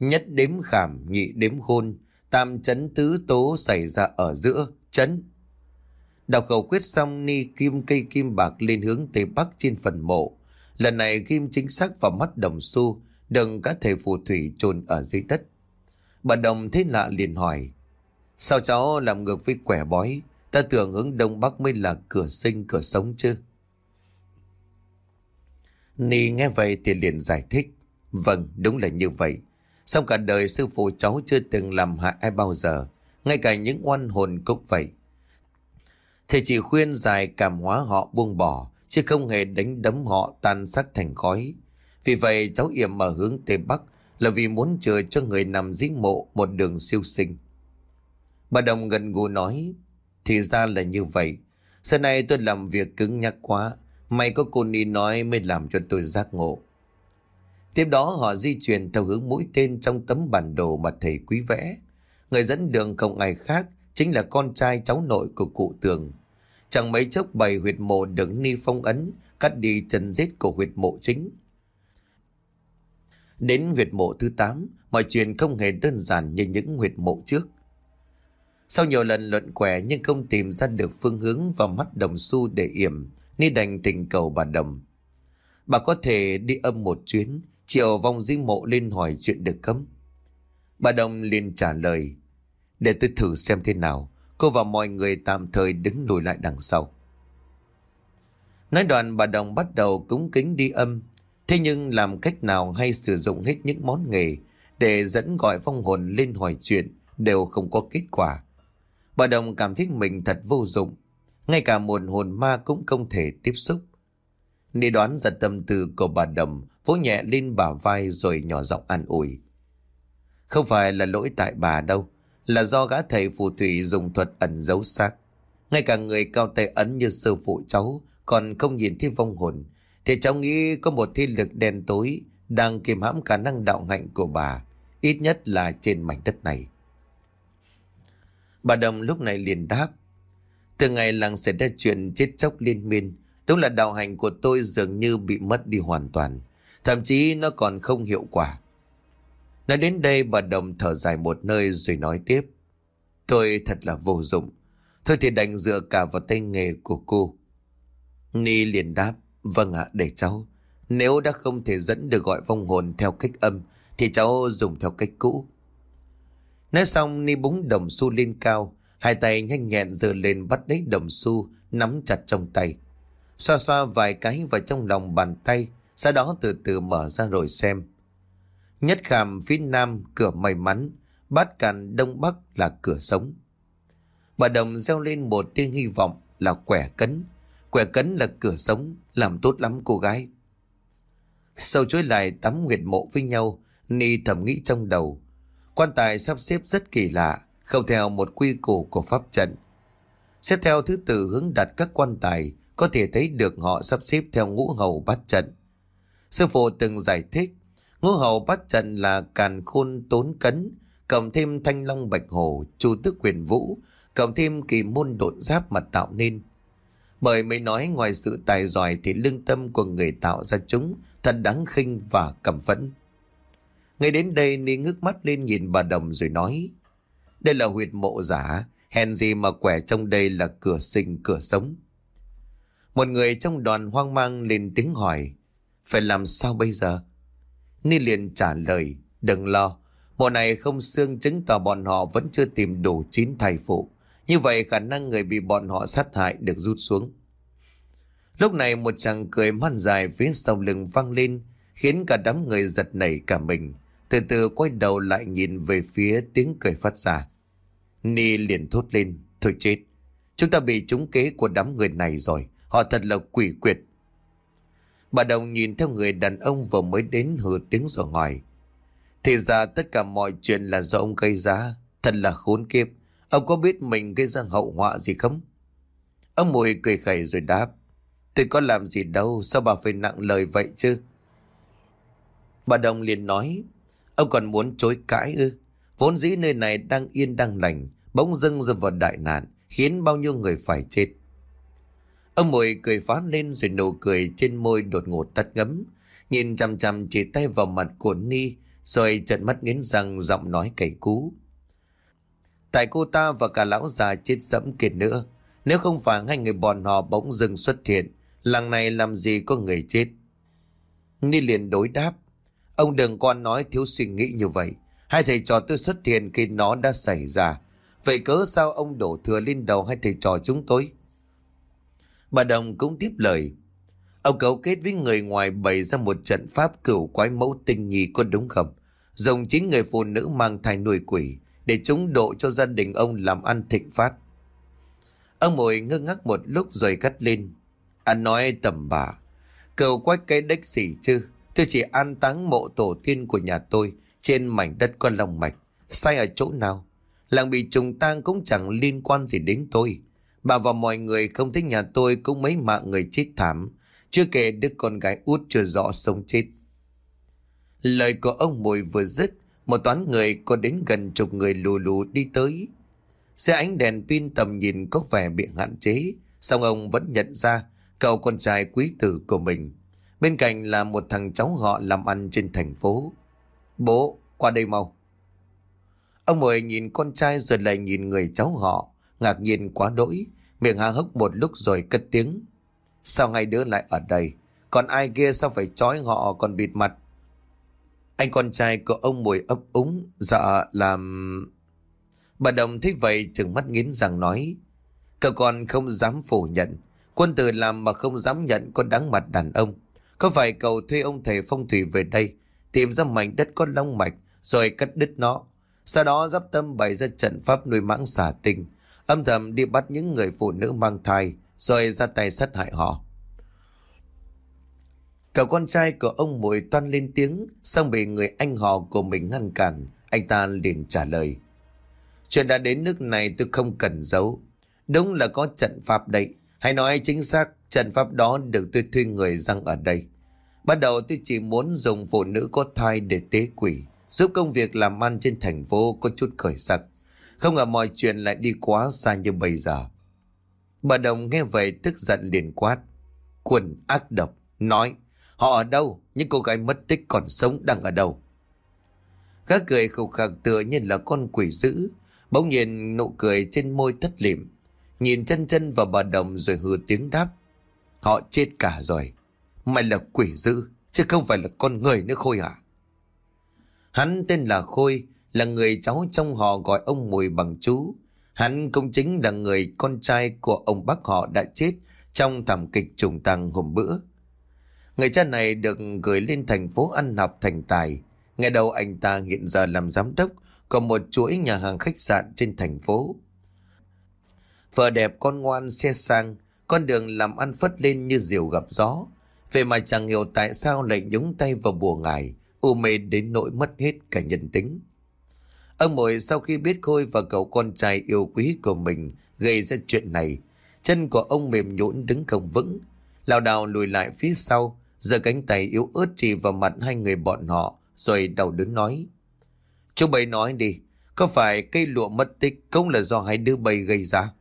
[SPEAKER 1] Nhất đếm khảm, nhị đếm khôn, tam chấn tứ tố xảy ra ở giữa, chấn. Đọc khẩu quyết xong Ni kim cây kim bạc lên hướng Tây Bắc trên phần mộ. Lần này kim chính xác vào mắt đồng xu, đừng các thầy phù thủy chôn ở dưới đất. Bà Đồng thấy lạ liền hỏi, sao cháu làm ngược với quẻ bói, ta tưởng hướng đông bắc mới là cửa sinh cửa sống chứ. Ni nghe vậy thì liền giải thích, vâng đúng là như vậy. Xong cả đời sư phụ cháu chưa từng làm hại ai bao giờ, ngay cả những oan hồn cũng vậy. Thầy chỉ khuyên giải cảm hóa họ buông bỏ, chứ không hề đánh đấm họ tan sắc thành khói. Vì vậy cháu yểm ở hướng Tây Bắc là vì muốn chờ cho người nằm dưới mộ một đường siêu sinh. Bà Đồng gần gù nói, thì ra là như vậy. Sau này tôi làm việc cứng nhắc quá, may có cô Ni nói mới làm cho tôi giác ngộ. Tiếp đó họ di chuyển theo hướng mũi tên trong tấm bản đồ mà thầy quý vẽ. Người dẫn đường không ai khác, chính là con trai cháu nội của cụ tường. Chẳng mấy chốc bày huyệt mộ được Ni phong ấn, cắt đi chân giết của huyệt mộ chính. Đến huyệt mộ thứ 8, mọi chuyện không hề đơn giản như những huyệt mộ trước. Sau nhiều lần luận quẻ nhưng không tìm ra được phương hướng vào mắt đồng xu để yểm, Ni đành tình cầu bà Đồng. Bà có thể đi âm một chuyến, triệu vong di mộ lên hỏi chuyện được cấm. Bà Đồng liền trả lời, để tôi thử xem thế nào, cô và mọi người tạm thời đứng lùi lại đằng sau. Nói đoạn bà Đồng bắt đầu cúng kính đi âm, Thế nhưng làm cách nào hay sử dụng hết những món nghề để dẫn gọi vong hồn lên hỏi chuyện đều không có kết quả. Bà Đồng cảm thấy mình thật vô dụng, ngay cả một hồn ma cũng không thể tiếp xúc. Ni đoán ra tâm tư của bà Đồng, vỗ nhẹ lên bả vai rồi nhỏ giọng an ủi. Không phải là lỗi tại bà đâu, là do gã thầy phù thủy dùng thuật ẩn giấu xác. Ngay cả người cao tay ấn như sư phụ cháu còn không nhìn thấy vong hồn, thì cháu nghĩ có một thi lực đen tối đang kiềm hãm khả năng đạo hạnh của bà, ít nhất là trên mảnh đất này. Bà Đồng lúc này liền đáp, từ ngày làng xảy ra chuyện chết chóc liên miên, đúng là đạo hành của tôi dường như bị mất đi hoàn toàn, thậm chí nó còn không hiệu quả. Nói đến đây bà Đồng thở dài một nơi rồi nói tiếp, tôi thật là vô dụng, thôi thì đành dựa cả vào tay nghề của cô. Ni liền đáp, Vâng ạ, để cháu. Nếu đã không thể dẫn được gọi vong hồn theo cách âm, thì cháu dùng theo cách cũ. Nói xong, Ni búng đồng xu lên cao, hai tay nhanh nhẹn giơ lên bắt lấy đồng xu, nắm chặt trong tay. Xoa xoa vài cái vào trong lòng bàn tay, sau đó từ từ mở ra rồi xem. Nhất khảm phía nam cửa may mắn, bát càn đông bắc là cửa sống. Bà đồng gieo lên một tiếng hy vọng là quẻ cấn, Quẻ cấn là cửa sống, làm tốt lắm cô gái. Sau chối lại tắm nguyệt mộ với nhau, Ni thầm nghĩ trong đầu. Quan tài sắp xếp rất kỳ lạ, không theo một quy củ của pháp trận. Xét theo thứ tự hướng đặt các quan tài, có thể thấy được họ sắp xếp theo ngũ hầu bát trận. Sư phụ từng giải thích, ngũ hầu bát trận là càn khôn tốn cấn, cộng thêm thanh long bạch hồ chu tức quyền vũ, cộng thêm kỳ môn độn giáp mà tạo nên. Bởi mới nói ngoài sự tài giỏi thì lương tâm của người tạo ra chúng thật đáng khinh và cầm phẫn. Ngay đến đây Ni ngước mắt lên nhìn bà Đồng rồi nói Đây là huyệt mộ giả, hèn gì mà quẻ trong đây là cửa sinh cửa sống. Một người trong đoàn hoang mang lên tiếng hỏi Phải làm sao bây giờ? Ni liền trả lời Đừng lo, bộ này không xương chứng tỏ bọn họ vẫn chưa tìm đủ chín thầy phụ. Như vậy khả năng người bị bọn họ sát hại được rút xuống. Lúc này một chàng cười man dài phía sau lưng vang lên, khiến cả đám người giật nảy cả mình. Từ từ quay đầu lại nhìn về phía tiếng cười phát ra. Ni liền thốt lên, thôi chết. Chúng ta bị trúng kế của đám người này rồi, họ thật là quỷ quyệt. Bà Đồng nhìn theo người đàn ông vừa mới đến hừ tiếng rồi hỏi. Thì ra tất cả mọi chuyện là do ông gây ra, thật là khốn kiếp. Ông có biết mình gây ra hậu họa gì không? Ông Mùi cười khẩy rồi đáp. Tôi có làm gì đâu, sao bà phải nặng lời vậy chứ? Bà Đồng liền nói, ông còn muốn chối cãi ư? Vốn dĩ nơi này đang yên đang lành, bỗng dưng rơi vào đại nạn, khiến bao nhiêu người phải chết. Ông Mùi cười phá lên rồi nụ cười trên môi đột ngột tắt ngấm, nhìn chằm chằm chỉ tay vào mặt của Ni, rồi trợn mắt nghiến răng giọng nói cày cú. Tại cô ta và cả lão già chết dẫm kiệt nữa, nếu không phải hai người bọn họ bỗng dưng xuất hiện, làng này làm gì có người chết. Ni liền đối đáp, ông đừng con nói thiếu suy nghĩ như vậy. Hai thầy trò tôi xuất hiện khi nó đã xảy ra. Vậy cớ sao ông đổ thừa lên đầu hai thầy trò chúng tôi? Bà Đồng cũng tiếp lời. Ông cấu kết với người ngoài bày ra một trận pháp cửu quái mẫu tinh nhì có đúng không? Dùng chín người phụ nữ mang thai nuôi quỷ để chúng độ cho gia đình ông làm ăn thịnh phát. Ông ngồi ngơ ngác một lúc rồi cắt lên. Anh nói tầm bà. cầu quách cái đếch xỉ chứ. Tôi chỉ an táng mộ tổ tiên của nhà tôi trên mảnh đất con lòng mạch. Sai ở chỗ nào? Làng bị trùng tang cũng chẳng liên quan gì đến tôi. Bà và mọi người không thích nhà tôi cũng mấy mạng người chết thảm. Chưa kể đứa con gái út chưa rõ sống chết. Lời của ông Mùi vừa dứt, một toán người có đến gần chục người lù lù đi tới. Xe ánh đèn pin tầm nhìn có vẻ bị hạn chế, song ông vẫn nhận ra cậu con trai quý tử của mình. Bên cạnh là một thằng cháu họ làm ăn trên thành phố. Bố, qua đây mau. Ông Mười nhìn con trai rồi lại nhìn người cháu họ, ngạc nhiên quá đỗi, miệng há hốc một lúc rồi cất tiếng. Sao ngay đứa lại ở đây? Còn ai kia sao phải trói họ còn bịt mặt? Anh con trai của ông Mùi ấp úng, dạ làm... Bà Đồng thấy vậy chừng mắt nghiến rằng nói. Cậu con không dám phủ nhận. Quân tử làm mà không dám nhận có đáng mặt đàn ông. Có phải cậu thuê ông thầy phong thủy về đây, tìm ra mảnh đất có long mạch, rồi cắt đứt nó. Sau đó dắp tâm bày ra trận pháp nuôi mãng xả tinh, âm thầm đi bắt những người phụ nữ mang thai, rồi ra tay sát hại họ. Cậu con trai của ông Mùi toan lên tiếng, xong bị người anh họ của mình ngăn cản. Anh ta liền trả lời. Chuyện đã đến nước này tôi không cần giấu. Đúng là có trận pháp đấy. Hay nói chính xác, trận pháp đó được tôi thuê người răng ở đây. Bắt đầu tôi chỉ muốn dùng phụ nữ có thai để tế quỷ, giúp công việc làm ăn trên thành phố có chút khởi sắc. Không ngờ mọi chuyện lại đi quá xa như bây giờ. Bà Đồng nghe vậy tức giận liền quát. Quần ác độc, nói, họ ở đâu, những cô gái mất tích còn sống đang ở đâu. các cười khục khạc tựa như là con quỷ dữ, bỗng nhiên nụ cười trên môi thất liệm. Nhìn chân chân vào bà Đồng rồi hừ tiếng đáp. Họ chết cả rồi. Mày là quỷ dữ, chứ không phải là con người nữa Khôi à? Hắn tên là Khôi, là người cháu trong họ gọi ông Mùi bằng chú. Hắn cũng chính là người con trai của ông bác họ đã chết trong thảm kịch trùng tăng hôm bữa. Người cha này được gửi lên thành phố ăn học thành tài. Ngày đầu anh ta hiện giờ làm giám đốc của một chuỗi nhà hàng khách sạn trên thành phố. Vợ đẹp con ngoan xe sang, con đường làm ăn phất lên như diều gặp gió. về mà chẳng hiểu tại sao lại nhúng tay vào bùa ngải u mê đến nỗi mất hết cả nhân tính. Ông Mội sau khi biết Khôi và cậu con trai yêu quý của mình gây ra chuyện này, chân của ông mềm nhũn đứng không vững, lảo đảo lùi lại phía sau, giơ cánh tay yếu ớt chỉ vào mặt hai người bọn họ, rồi đầu đớn nói. Chú bầy nói đi, có phải cây lụa mất tích cũng là do hai đứa bầy gây ra?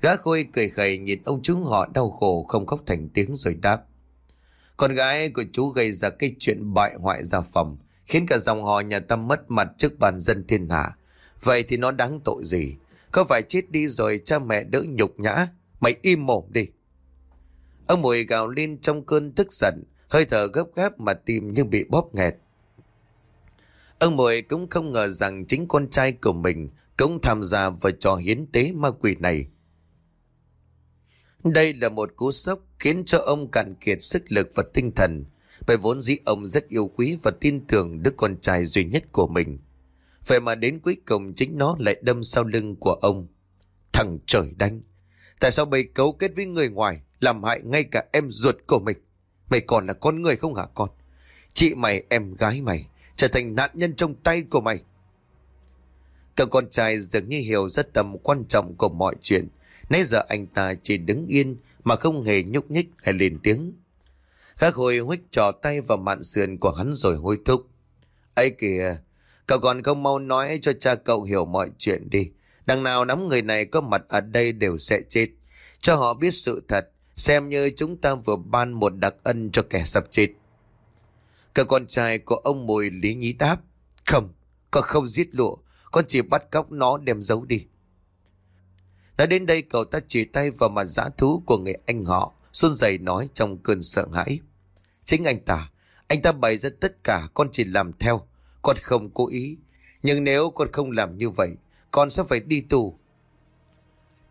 [SPEAKER 1] Gã Khôi cười khẩy nhìn ông chú họ đau khổ không khóc thành tiếng rồi đáp. Con gái của chú gây ra cái chuyện bại hoại gia phòng, khiến cả dòng họ nhà ta mất mặt trước bàn dân thiên hạ. Vậy thì nó đáng tội gì? Có phải chết đi rồi cha mẹ đỡ nhục nhã? Mày im mồm đi. Ông mùi gào lên trong cơn tức giận, hơi thở gấp gáp mà tim như bị bóp nghẹt. Ông mùi cũng không ngờ rằng chính con trai của mình cũng tham gia vào trò hiến tế ma quỷ này. Đây là một cú sốc khiến cho ông cạn kiệt sức lực và tinh thần, bởi vốn dĩ ông rất yêu quý và tin tưởng đứa con trai duy nhất của mình. Vậy mà đến cuối cùng chính nó lại đâm sau lưng của ông. Thằng trời đánh! Tại sao mày cấu kết với người ngoài, làm hại ngay cả em ruột của mình? Mày còn là con người không hả con? Chị mày, em gái mày, trở thành nạn nhân trong tay của mày. Cậu con trai dường như hiểu rất tầm quan trọng của mọi chuyện. Nãy giờ anh ta chỉ đứng yên mà không hề nhúc nhích hay lên tiếng. Khác hồi huých trò tay vào mạn sườn của hắn rồi hối thúc. ấy kìa, cậu còn không mau nói cho cha cậu hiểu mọi chuyện đi. Đằng nào nắm người này có mặt ở đây đều sẽ chết. Cho họ biết sự thật, xem như chúng ta vừa ban một đặc ân cho kẻ sắp chết. Cậu con trai của ông Mùi Lý Nhí đáp. Không, con không giết lụa, con chỉ bắt cóc nó đem giấu đi. Nói đến đây cậu ta chỉ tay vào mặt giã thú của người anh họ, xuân dày nói trong cơn sợ hãi. Chính anh ta, anh ta bày ra tất cả con chỉ làm theo, con không cố ý. Nhưng nếu con không làm như vậy, con sẽ phải đi tù.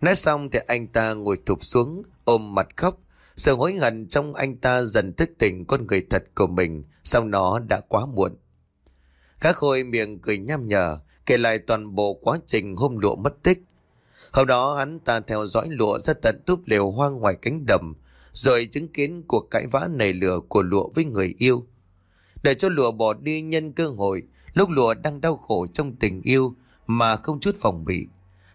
[SPEAKER 1] Nói xong thì anh ta ngồi thụp xuống, ôm mặt khóc. Sự hối hận trong anh ta dần thức tỉnh con người thật của mình, sau nó đã quá muộn. Các khôi miệng cười nham nhở, kể lại toàn bộ quá trình hôm lụa mất tích. Hôm đó hắn ta theo dõi lụa ra tận túp lều hoang ngoài cánh đầm, rồi chứng kiến cuộc cãi vã nảy lửa của lụa với người yêu. Để cho lụa bỏ đi nhân cơ hội, lúc lụa đang đau khổ trong tình yêu mà không chút phòng bị.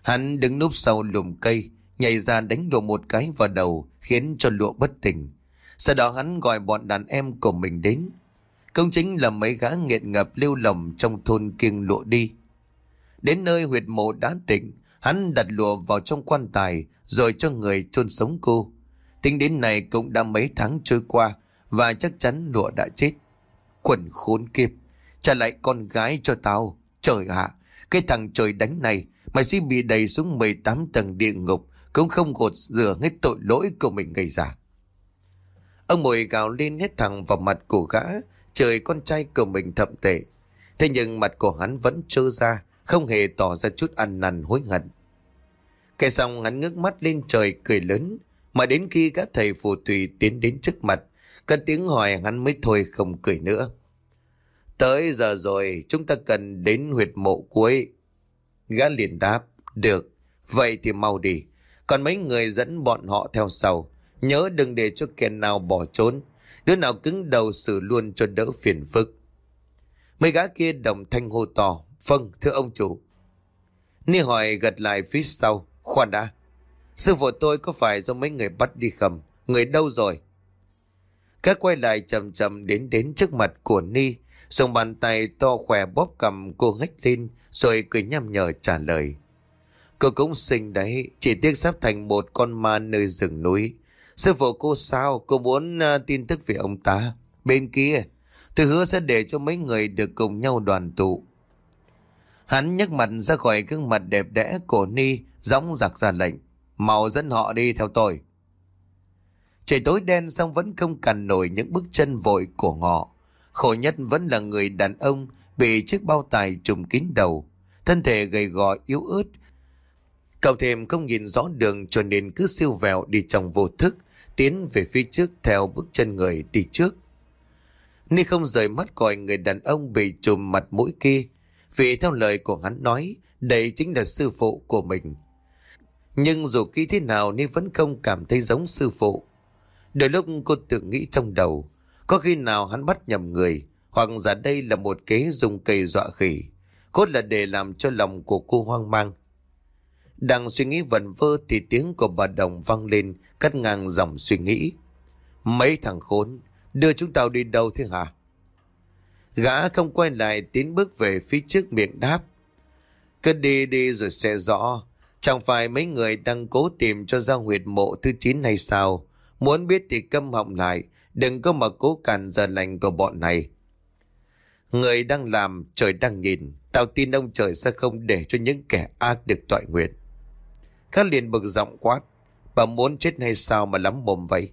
[SPEAKER 1] Hắn đứng núp sau lùm cây, nhảy ra đánh lụa một cái vào đầu khiến cho lụa bất tỉnh. Sau đó hắn gọi bọn đàn em của mình đến. Công chính là mấy gã nghiện ngập lưu lầm trong thôn kiêng lụa đi. Đến nơi huyệt mộ đã tỉnh, hắn đặt lụa vào trong quan tài rồi cho người chôn sống cô. Tính đến này cũng đã mấy tháng trôi qua và chắc chắn lụa đã chết. Quần khốn kiếp, trả lại con gái cho tao. Trời ạ, cái thằng trời đánh này mày sẽ bị đầy xuống 18 tầng địa ngục cũng không gột rửa hết tội lỗi của mình gây ra. Ông mồi gào lên hết thẳng vào mặt của gã, trời con trai của mình thậm tệ. Thế nhưng mặt của hắn vẫn trơ ra, không hề tỏ ra chút ăn năn hối hận. Kể xong hắn ngước mắt lên trời cười lớn, mà đến khi các thầy phù thủy tiến đến trước mặt, cần tiếng hỏi hắn mới thôi không cười nữa. Tới giờ rồi, chúng ta cần đến huyệt mộ cuối. Gã liền đáp, được, vậy thì mau đi. Còn mấy người dẫn bọn họ theo sau, nhớ đừng để cho kẻ nào bỏ trốn, đứa nào cứng đầu xử luôn cho đỡ phiền phức. Mấy gã kia đồng thanh hô to, vâng, thưa ông chủ. Ni hỏi gật lại phía sau, khoan đã. Sư phụ tôi có phải do mấy người bắt đi không? Người đâu rồi? Các quay lại chậm chậm đến đến trước mặt của Ni, dùng bàn tay to khỏe bóp cầm cô hách lên, rồi cười nhằm nhở trả lời. Cô cũng xinh đấy, chỉ tiếc sắp thành một con ma nơi rừng núi. Sư phụ cô sao? Cô muốn uh, tin tức về ông ta. Bên kia, tôi hứa sẽ để cho mấy người được cùng nhau đoàn tụ. Hắn nhấc mặt ra khỏi gương mặt đẹp đẽ của Ni, gióng giặc ra lệnh màu dẫn họ đi theo tôi. Trời tối đen xong vẫn không cằn nổi những bước chân vội của họ. Khổ nhất vẫn là người đàn ông bị chiếc bao tài trùm kín đầu. Thân thể gầy gò yếu ớt. Cậu thêm không nhìn rõ đường cho nên cứ siêu vẹo đi trong vô thức, tiến về phía trước theo bước chân người đi trước. Ni không rời mắt coi người đàn ông bị trùm mặt mũi kia, vì theo lời của hắn nói, đây chính là sư phụ của mình. Nhưng dù kỹ thế nào Ni vẫn không cảm thấy giống sư phụ. Đôi lúc cô tự nghĩ trong đầu, có khi nào hắn bắt nhầm người, hoặc giả đây là một kế dùng cây dọa khỉ, cốt là để làm cho lòng của cô hoang mang. Đang suy nghĩ vẩn vơ thì tiếng của bà Đồng vang lên, cắt ngang dòng suy nghĩ. Mấy thằng khốn, đưa chúng tao đi đâu thế hả? Gã không quay lại tiến bước về phía trước miệng đáp. Cứ đi đi rồi sẽ rõ. Chẳng phải mấy người đang cố tìm cho ra huyệt mộ thứ 9 hay sao? Muốn biết thì câm họng lại, đừng có mà cố cản giờ lành của bọn này. Người đang làm, trời đang nhìn. Tao tin ông trời sẽ không để cho những kẻ ác được tọa nguyện. các liền bực giọng quát. Bà muốn chết hay sao mà lắm mồm vậy?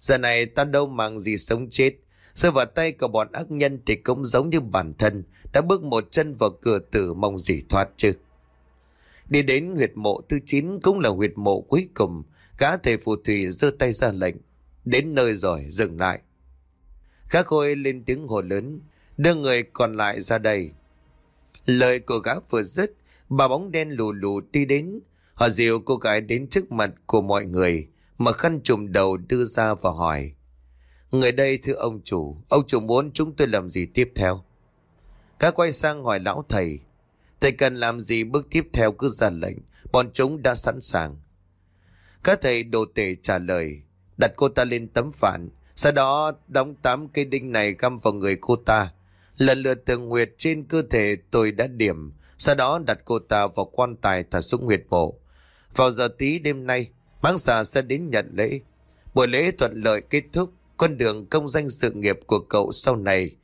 [SPEAKER 1] Giờ này tao đâu mang gì sống chết. Rơi vào tay của bọn ác nhân thì cũng giống như bản thân đã bước một chân vào cửa tử mong gì thoát chứ. Đi đến huyệt mộ thứ 9 cũng là huyệt mộ cuối cùng Gã thầy phù thủy giơ tay ra lệnh. Đến nơi rồi, dừng lại. Gã khôi lên tiếng hồ lớn, đưa người còn lại ra đây. Lời của gã vừa dứt, bà bóng đen lù lù đi đến. Họ dìu cô gái đến trước mặt của mọi người, mà khăn trùm đầu đưa ra và hỏi. Người đây thưa ông chủ, ông chủ muốn chúng tôi làm gì tiếp theo? Gã quay sang hỏi lão thầy. Thầy cần làm gì bước tiếp theo cứ ra lệnh, bọn chúng đã sẵn sàng. Các thầy đồ tể trả lời, đặt cô ta lên tấm phản, sau đó đóng tám cây đinh này găm vào người cô ta. Lần lượt từng huyệt trên cơ thể tôi đã điểm, sau đó đặt cô ta vào quan tài thả xuống huyệt mộ. Vào giờ tí đêm nay, mãng xà sẽ đến nhận lễ. Buổi lễ thuận lợi kết thúc, con đường công danh sự nghiệp của cậu sau này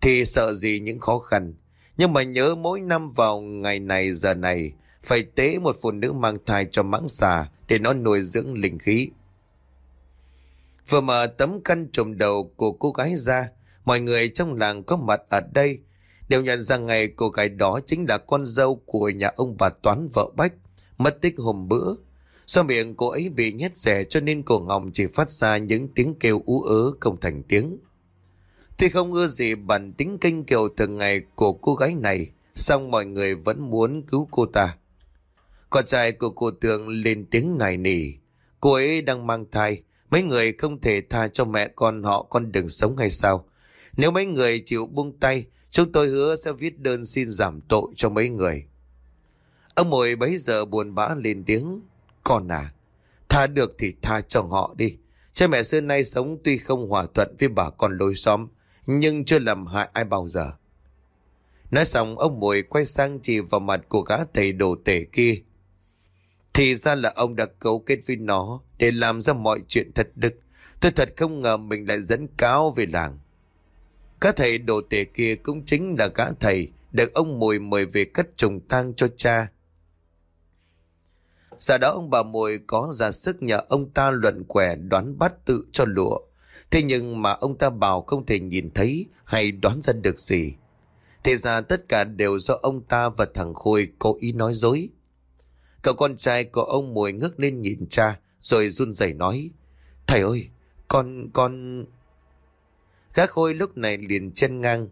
[SPEAKER 1] thì sợ gì những khó khăn. Nhưng mà nhớ mỗi năm vào ngày này giờ này phải tế một phụ nữ mang thai cho mãng xà để nó nuôi dưỡng linh khí. Vừa mở tấm khăn trùm đầu của cô gái ra, mọi người trong làng có mặt ở đây đều nhận ra ngày cô gái đó chính là con dâu của nhà ông bà Toán vợ Bách, mất tích hôm bữa. Do miệng cô ấy bị nhét rẻ cho nên cổ ngọng chỉ phát ra những tiếng kêu ú ớ không thành tiếng. Tuy không ưa gì bản tính kinh kiều thường ngày của cô gái này, song mọi người vẫn muốn cứu cô ta. Con trai của cô Tường lên tiếng nài nỉ. Cô ấy đang mang thai, mấy người không thể tha cho mẹ con họ con đừng sống hay sao? Nếu mấy người chịu buông tay, chúng tôi hứa sẽ viết đơn xin giảm tội cho mấy người. Ông mồi bấy giờ buồn bã lên tiếng. Con à, tha được thì tha cho họ đi. Cha mẹ xưa nay sống tuy không hòa thuận với bà con lối xóm, nhưng chưa làm hại ai bao giờ. Nói xong, ông mùi quay sang chỉ vào mặt của gã thầy đồ tể kia. Thì ra là ông đã cấu kết với nó để làm ra mọi chuyện thật đức. Tôi thật không ngờ mình lại dẫn cáo về làng. Các thầy đồ tể kia cũng chính là gã thầy được ông Mùi mời về cất trùng tang cho cha. Sau đó ông bà Mùi có ra sức nhờ ông ta luận quẻ đoán bắt tự cho lụa. Thế nhưng mà ông ta bảo không thể nhìn thấy hay đoán ra được gì. Thế ra tất cả đều do ông ta và thằng Khôi cố ý nói dối. Cậu con trai của ông Mùi ngước lên nhìn cha rồi run rẩy nói Thầy ơi, con, con... Gã Khôi lúc này liền chân ngang.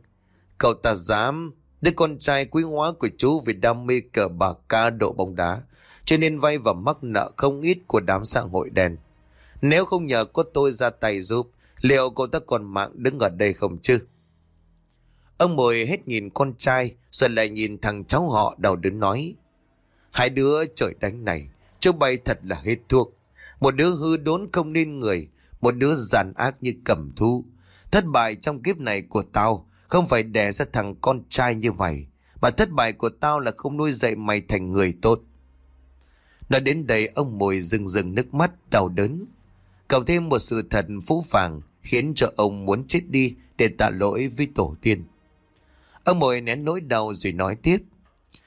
[SPEAKER 1] Cậu ta dám, đứa con trai quý hóa của chú vì đam mê cờ bạc ca độ bóng đá, cho nên vay và mắc nợ không ít của đám xã hội đen. Nếu không nhờ có tôi ra tay giúp, Liệu cô ta còn mạng đứng ở đây không chứ? Ông Mùi hết nhìn con trai rồi lại nhìn thằng cháu họ đầu đứng nói. Hai đứa trời đánh này, chú bay thật là hết thuốc. Một đứa hư đốn không nên người, một đứa giàn ác như cầm thu. Thất bại trong kiếp này của tao không phải đẻ ra thằng con trai như mày, mà thất bại của tao là không nuôi dạy mày thành người tốt. Nói đến đây ông Mùi rừng rừng nước mắt đau đớn. Cộng thêm một sự thật phũ phàng khiến cho ông muốn chết đi để tạ lỗi với tổ tiên. Ông mồi nén nỗi đau rồi nói tiếp.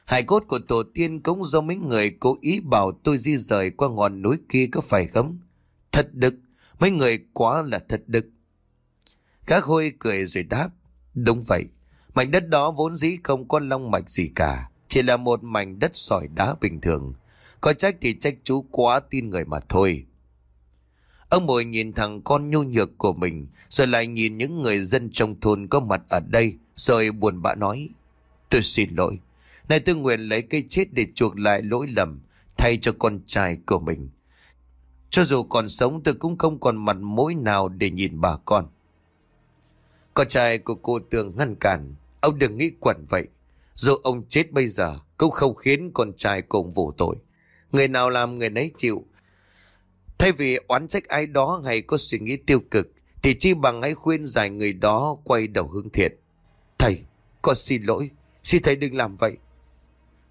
[SPEAKER 1] Hải cốt của tổ tiên cũng do mấy người cố ý bảo tôi di rời qua ngọn núi kia có phải không? Thật đực mấy người quá là thật đực Các hôi cười rồi đáp. Đúng vậy, mảnh đất đó vốn dĩ không có long mạch gì cả. Chỉ là một mảnh đất sỏi đá bình thường. Có trách thì trách chú quá tin người mà thôi. Ông Mùi nhìn thằng con nhu nhược của mình, rồi lại nhìn những người dân trong thôn có mặt ở đây, rồi buồn bã nói. Tôi xin lỗi. Này tôi nguyện lấy cây chết để chuộc lại lỗi lầm, thay cho con trai của mình. Cho dù còn sống tôi cũng không còn mặt mũi nào để nhìn bà con. Con trai của cô Tường ngăn cản. Ông đừng nghĩ quẩn vậy. Dù ông chết bây giờ cũng không khiến con trai cùng vô tội. Người nào làm người nấy chịu Thay vì oán trách ai đó hay có suy nghĩ tiêu cực, thì chi bằng hãy khuyên giải người đó quay đầu hướng thiện. Thầy, con xin lỗi, xin thầy đừng làm vậy.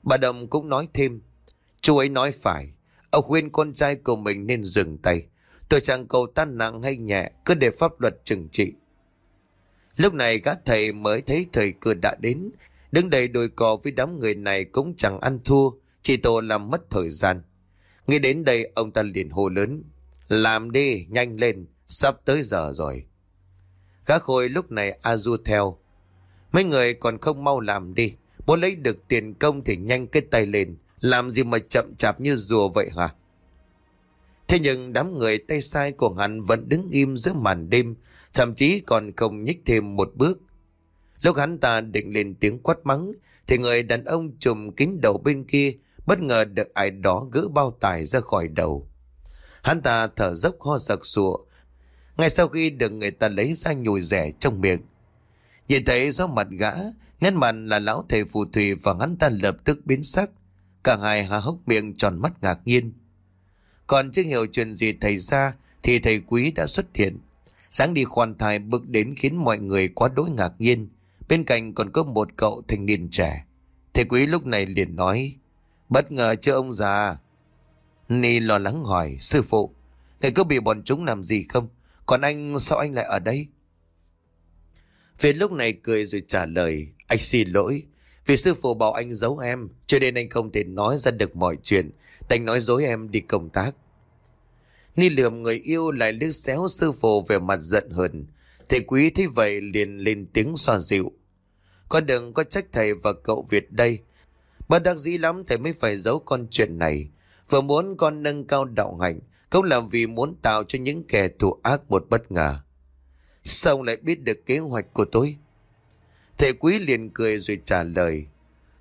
[SPEAKER 1] Bà Đồng cũng nói thêm, chú ấy nói phải, ông khuyên con trai của mình nên dừng tay. Tôi chẳng cầu tan nặng hay nhẹ, cứ để pháp luật trừng trị. Lúc này các thầy mới thấy thời cơ đã đến, đứng đầy đồi cò với đám người này cũng chẳng ăn thua, chỉ tổ làm mất thời gian. Nghĩ đến đây ông ta liền hô lớn. Làm đi, nhanh lên, sắp tới giờ rồi. Gã khôi lúc này a du theo. Mấy người còn không mau làm đi. Muốn lấy được tiền công thì nhanh cái tay lên. Làm gì mà chậm chạp như rùa vậy hả? Thế nhưng đám người tay sai của hắn vẫn đứng im giữa màn đêm, thậm chí còn không nhích thêm một bước. Lúc hắn ta định lên tiếng quát mắng, thì người đàn ông trùm kính đầu bên kia bất ngờ được ai đó gỡ bao tải ra khỏi đầu. Hắn ta thở dốc ho sặc sụa, ngay sau khi được người ta lấy ra nhồi rẻ trong miệng. Nhìn thấy do mặt gã, nét mặt là lão thầy phù thủy và hắn ta lập tức biến sắc. Cả hai há hốc miệng tròn mắt ngạc nhiên. Còn chưa hiểu chuyện gì thầy ra thì thầy quý đã xuất hiện. Sáng đi khoan thai bước đến khiến mọi người quá đối ngạc nhiên. Bên cạnh còn có một cậu thanh niên trẻ. Thầy quý lúc này liền nói, bất ngờ chưa ông già. Ni lo lắng hỏi, sư phụ, thầy có bị bọn chúng làm gì không? Còn anh sao anh lại ở đây? Việt lúc này cười rồi trả lời, anh xin lỗi. Vì sư phụ bảo anh giấu em, cho nên anh không thể nói ra được mọi chuyện, đành nói dối em đi công tác. Ni lượm người yêu lại liếc xéo sư phụ về mặt giận hờn. Thầy quý thấy vậy liền lên tiếng xoa dịu. Con đừng có trách thầy và cậu Việt đây. Bất đắc dĩ lắm thầy mới phải giấu con chuyện này. Vừa muốn con nâng cao đạo hạnh, không làm vì muốn tạo cho những kẻ thù ác một bất ngờ. Sao lại biết được kế hoạch của tôi? Thầy quý liền cười rồi trả lời.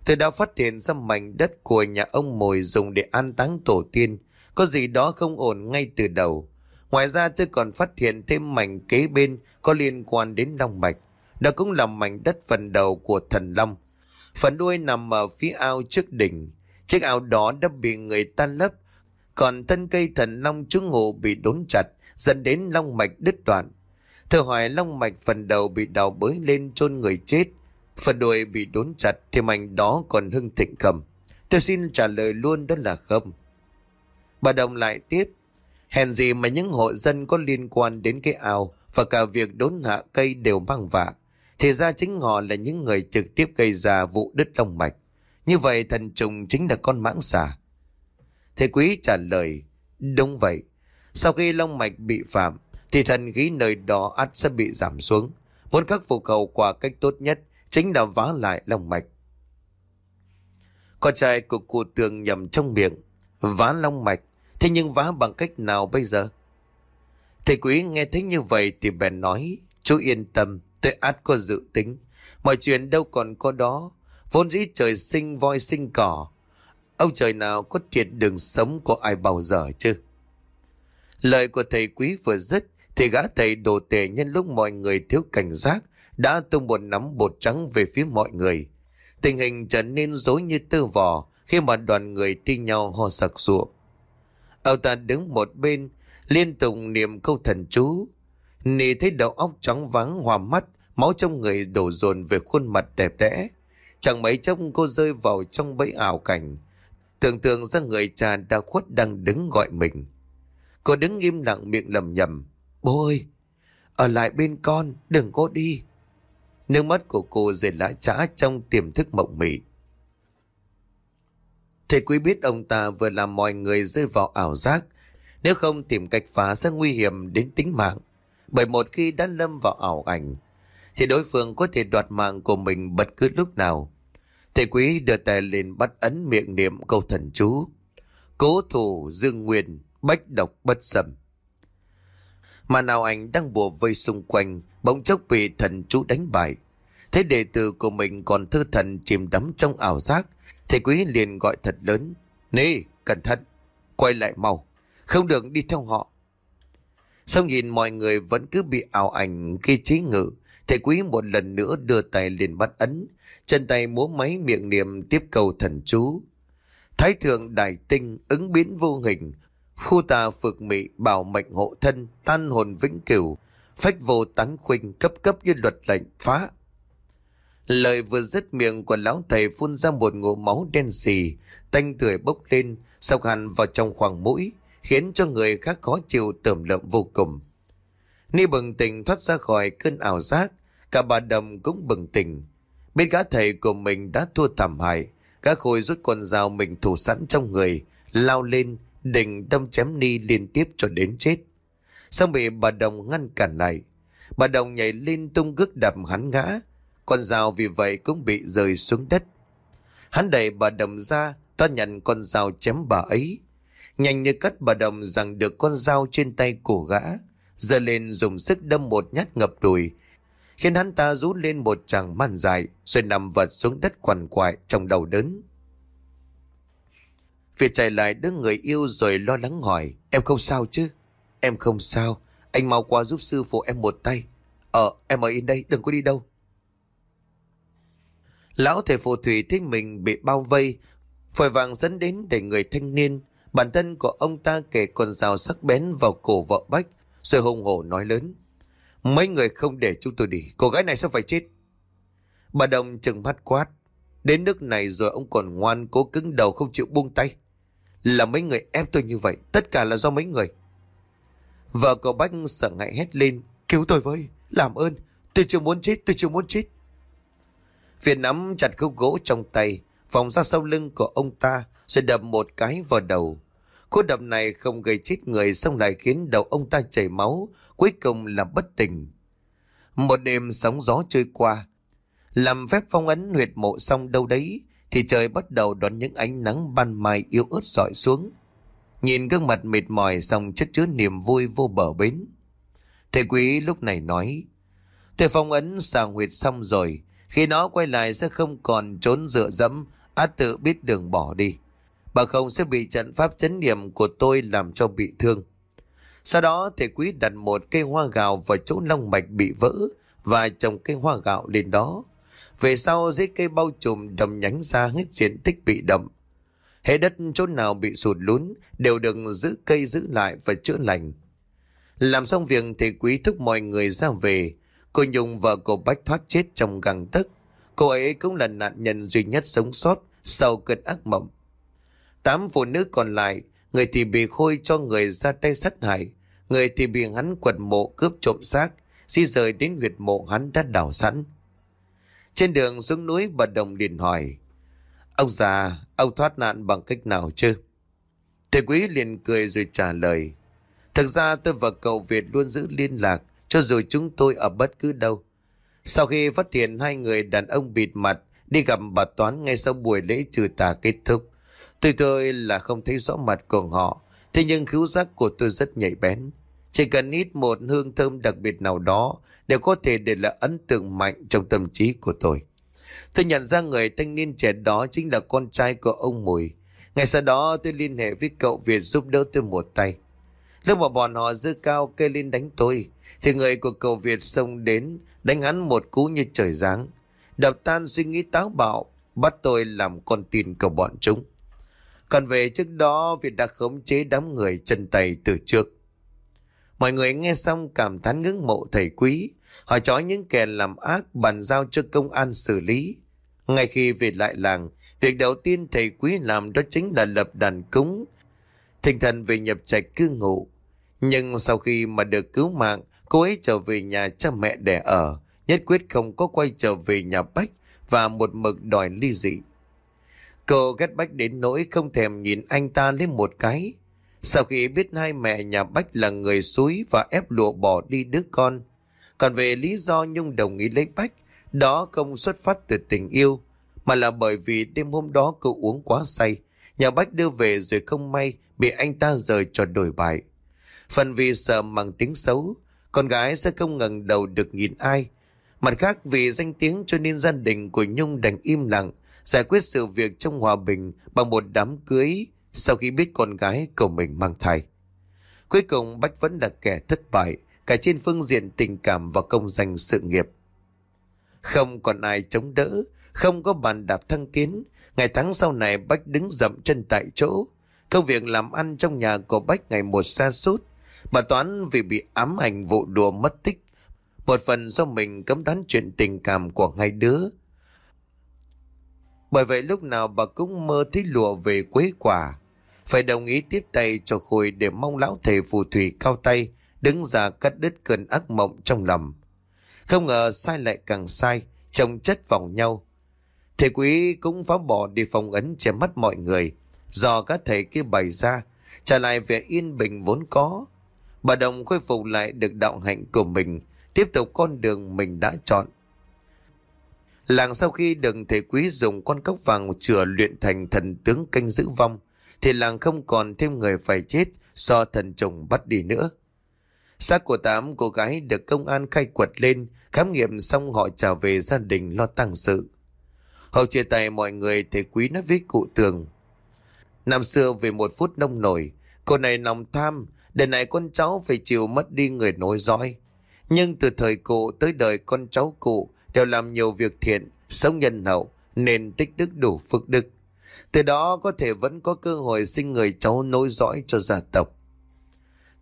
[SPEAKER 1] Thầy đã phát hiện ra mảnh đất của nhà ông Mồi dùng để an táng tổ tiên. Có gì đó không ổn ngay từ đầu. Ngoài ra tôi còn phát hiện thêm mảnh kế bên có liên quan đến Long Mạch. Đó cũng là mảnh đất phần đầu của thần Long. Phần đuôi nằm ở phía ao trước đỉnh. Chiếc ao đó đã bị người ta lấp. Còn thân cây thần Long trứng ngủ bị đốn chặt, dẫn đến Long Mạch đứt đoạn. Thử hỏi Long Mạch phần đầu bị đào bới lên chôn người chết. Phần đuôi bị đốn chặt thì mảnh đó còn hưng thịnh cầm. Tôi xin trả lời luôn đó là không. Bà Đồng lại tiếp. Hèn gì mà những hộ dân có liên quan đến cái ao và cả việc đốn hạ cây đều mang vạ. Thì ra chính họ là những người trực tiếp gây ra vụ đứt long mạch. Như vậy thần trùng chính là con mãng xà. Thầy quý trả lời, đúng vậy. Sau khi long mạch bị phạm, thì thần khí nơi đó ắt sẽ bị giảm xuống. Muốn khắc phục hậu quả cách tốt nhất chính là vá lại long mạch. Con trai của cụ tường nhầm trong miệng, vá long mạch, thế nhưng vá bằng cách nào bây giờ? Thầy quý nghe thấy như vậy thì bèn nói, chú yên tâm, tôi át có dự tính. Mọi chuyện đâu còn có đó, vốn dĩ trời sinh voi sinh cỏ. Ông trời nào có thiệt đường sống của ai bao giờ chứ? Lời của thầy quý vừa dứt thì gã thầy đồ tể nhân lúc mọi người thiếu cảnh giác đã tung một nắm bột trắng về phía mọi người. Tình hình trở nên rối như tơ vò khi mà đoàn người thi nhau ho sặc sụa. Ông ta đứng một bên liên tục niệm câu thần chú. Nì thấy đầu óc trắng vắng hòa mắt, máu trong người đổ dồn về khuôn mặt đẹp đẽ. Chẳng mấy chốc cô rơi vào trong bẫy ảo cảnh. Tưởng tượng ra người cha đã khuất đang đứng gọi mình. Cô đứng im lặng miệng lầm nhầm. Bố ơi, ở lại bên con, đừng có đi. Nước mắt của cô dệt lã trã trong tiềm thức mộng mị. Thầy quý biết ông ta vừa làm mọi người rơi vào ảo giác, nếu không tìm cách phá sẽ nguy hiểm đến tính mạng. Bởi một khi đã lâm vào ảo ảnh, thì đối phương có thể đoạt mạng của mình bất cứ lúc nào. Thầy quý đưa tay lên bắt ấn miệng niệm câu thần chú. Cố thủ dương nguyên, bách độc bất xâm. Mà nào ảnh đang bùa vây xung quanh, bỗng chốc bị thần chú đánh bại. Thấy đệ tử của mình còn thư thần chìm đắm trong ảo giác, thầy quý liền gọi thật lớn. Nê, cẩn thận, quay lại mau, không được đi theo họ. Xong nhìn mọi người vẫn cứ bị ảo ảnh khi trí ngự, thầy quý một lần nữa đưa tay lên bắt ấn, chân tay múa máy miệng niệm tiếp cầu thần chú. Thái thượng đại tinh ứng biến vô hình, khu tà phược mị bảo mệnh hộ thân, tan hồn vĩnh cửu, phách vô tán khuynh cấp cấp như luật lệnh phá. Lời vừa dứt miệng của lão thầy phun ra một ngụm máu đen xì, tanh tưởi bốc lên, sọc hẳn vào trong khoảng mũi, khiến cho người khác khó chịu tưởng lợm vô cùng. Ni bừng tỉnh thoát ra khỏi cơn ảo giác, cả bà Đầm cũng bừng tỉnh. Biết gã thầy của mình đã thua thảm hại, gã khôi rút con dao mình thủ sẵn trong người, lao lên, định đâm chém Ni liên tiếp cho đến chết. Xong bị bà Đồng ngăn cản lại. Bà Đồng nhảy lên tung gước đập hắn ngã, con dao vì vậy cũng bị rơi xuống đất. Hắn đẩy bà Đồng ra, ta nhận con dao chém bà ấy. Nhanh như cắt bà đồng rằng được con dao trên tay cổ gã, giơ lên dùng sức đâm một nhát ngập đùi, khiến hắn ta rú lên một tràng man dài rồi nằm vật xuống đất quằn quại trong đầu đớn. Việt chạy lại đứa người yêu rồi lo lắng hỏi, em không sao chứ? Em không sao, anh mau qua giúp sư phụ em một tay. Ờ, em ở yên đây, đừng có đi đâu. Lão thầy phù thủy thấy mình bị bao vây, vội vàng dẫn đến để người thanh niên. Bản thân của ông ta kể con dao sắc bén vào cổ vợ Bách, rồi hùng hổ nói lớn. Mấy người không để chúng tôi đi, cô gái này sao phải chết? Bà Đồng chừng mắt quát. Đến nước này rồi ông còn ngoan cố cứng đầu không chịu buông tay. Là mấy người ép tôi như vậy, tất cả là do mấy người. Vợ cậu Bách sợ ngại hét lên, cứu tôi với, làm ơn, tôi chưa muốn chết, tôi chưa muốn chết. Việt nắm chặt khúc gỗ trong tay, vòng ra sau lưng của ông ta, rồi đập một cái vào đầu. Cú đập này không gây chết người xong lại khiến đầu ông ta chảy máu, cuối cùng là bất tỉnh. Một đêm sóng gió trôi qua, làm phép phong ấn huyệt mộ xong đâu đấy, thì trời bắt đầu đón những ánh nắng ban mai yếu ớt rọi xuống. Nhìn gương mặt mệt mỏi xong chất chứa niềm vui vô bờ bến. Thầy quý lúc này nói, Thầy phong ấn sàng huyệt xong rồi, khi nó quay lại sẽ không còn trốn dựa dẫm, át tự biết đường bỏ đi. Bà không sẽ bị trận pháp chấn niệm của tôi làm cho bị thương. Sau đó, thầy quý đặt một cây hoa gạo vào chỗ long mạch bị vỡ, và trồng cây hoa gạo lên đó. Về sau, dưới cây bao trùm đầm nhánh ra hết diện tích bị đậm. Hệ đất chỗ nào bị sụt lún đều được giữ cây giữ lại và chữa lành. Làm xong việc, thầy quý thúc mọi người ra về. Cô Nhung và cô Bách thoát chết trong găng tức. Cô ấy cũng là nạn nhân duy nhất sống sót sau cơn ác mộng. Tám phụ nữ còn lại, người thì bị Khôi cho người ra tay sát hại, người thì bị hắn quật mộ cướp trộm xác, di rời đến huyệt mộ hắn đã đào sẵn. Trên đường xuống núi bà Đồng liền hỏi, Ông già, ông thoát nạn bằng cách nào chứ? Thầy quý liền cười rồi trả lời, Thực ra tôi và cậu Việt luôn giữ liên lạc, cho dù chúng tôi ở bất cứ đâu. Sau khi phát hiện hai người đàn ông bịt mặt đi gặp bà Toán ngay sau buổi lễ trừ tà kết thúc, Tôi tôi là không thấy rõ mặt của họ, thế nhưng khứu giác của tôi rất nhạy bén. Chỉ cần ít một hương thơm đặc biệt nào đó đều có thể để lại ấn tượng mạnh trong tâm trí của tôi. Tôi nhận ra người thanh niên trẻ đó chính là con trai của ông Mùi. Ngày sau đó tôi liên hệ với cậu Việt giúp đỡ tôi một tay. Lúc mà bọn họ dư cao kê lên đánh tôi, thì người của cậu Việt xông đến đánh hắn một cú như trời giáng. Đập tan suy nghĩ táo bạo, bắt tôi làm con tin của bọn chúng. Còn về trước đó Việt đã khống chế đám người chân tay từ trước. Mọi người nghe xong cảm thán ngưỡng mộ thầy quý. Họ trói những kẻ làm ác bàn giao cho công an xử lý. Ngay khi về lại làng, việc đầu tiên thầy quý làm đó chính là lập đàn cúng. Thình thần về nhập trạch cư ngụ. Nhưng sau khi mà được cứu mạng, cô ấy trở về nhà cha mẹ đẻ ở. Nhất quyết không có quay trở về nhà Bách và một mực đòi ly dị. Cô ghét Bách đến nỗi không thèm nhìn anh ta lên một cái. Sau khi biết hai mẹ nhà Bách là người suối và ép lụa bỏ đi đứa con. Còn về lý do Nhung đồng ý lấy Bách, đó không xuất phát từ tình yêu, mà là bởi vì đêm hôm đó cô uống quá say. Nhà Bách đưa về rồi không may bị anh ta rời cho đổi bại. Phần vì sợ mang tiếng xấu, con gái sẽ không ngẩng đầu được nhìn ai. Mặt khác vì danh tiếng cho nên gia đình của Nhung đành im lặng, giải quyết sự việc trong hòa bình bằng một đám cưới sau khi biết con gái của mình mang thai. Cuối cùng Bách vẫn là kẻ thất bại, cả trên phương diện tình cảm và công danh sự nghiệp. Không còn ai chống đỡ, không có bàn đạp thăng tiến. Ngày tháng sau này Bách đứng dậm chân tại chỗ. Công việc làm ăn trong nhà của Bách ngày một xa sút Bà Toán vì bị ám ảnh vụ đùa mất tích. Một phần do mình cấm đoán chuyện tình cảm của hai đứa bởi vậy lúc nào bà cũng mơ thấy lụa về quế quả. Phải đồng ý tiếp tay cho Khôi để mong lão thầy phù thủy cao tay đứng ra cắt đứt cơn ác mộng trong lòng. Không ngờ sai lại càng sai, chồng chất vào nhau. Thầy quý cũng phá bỏ đi phong ấn che mắt mọi người, do các thầy kia bày ra, trả lại vẻ yên bình vốn có. Bà Đồng khôi phục lại được đạo hạnh của mình, tiếp tục con đường mình đã chọn. Làng sau khi đừng thể quý dùng con cốc vàng chữa luyện thành thần tướng canh giữ vong, thì làng không còn thêm người phải chết do thần trùng bắt đi nữa. Xác của tám cô gái được công an khai quật lên, khám nghiệm xong họ trở về gia đình lo tang sự. Hậu chia tay mọi người thầy quý nói với cụ tường. Năm xưa về một phút nông nổi, cô này lòng tham, đời này con cháu phải chịu mất đi người nối dõi. Nhưng từ thời cụ tới đời con cháu cụ đều làm nhiều việc thiện, sống nhân hậu, nên tích đức đủ phước đức. Từ đó có thể vẫn có cơ hội sinh người cháu nối dõi cho gia tộc.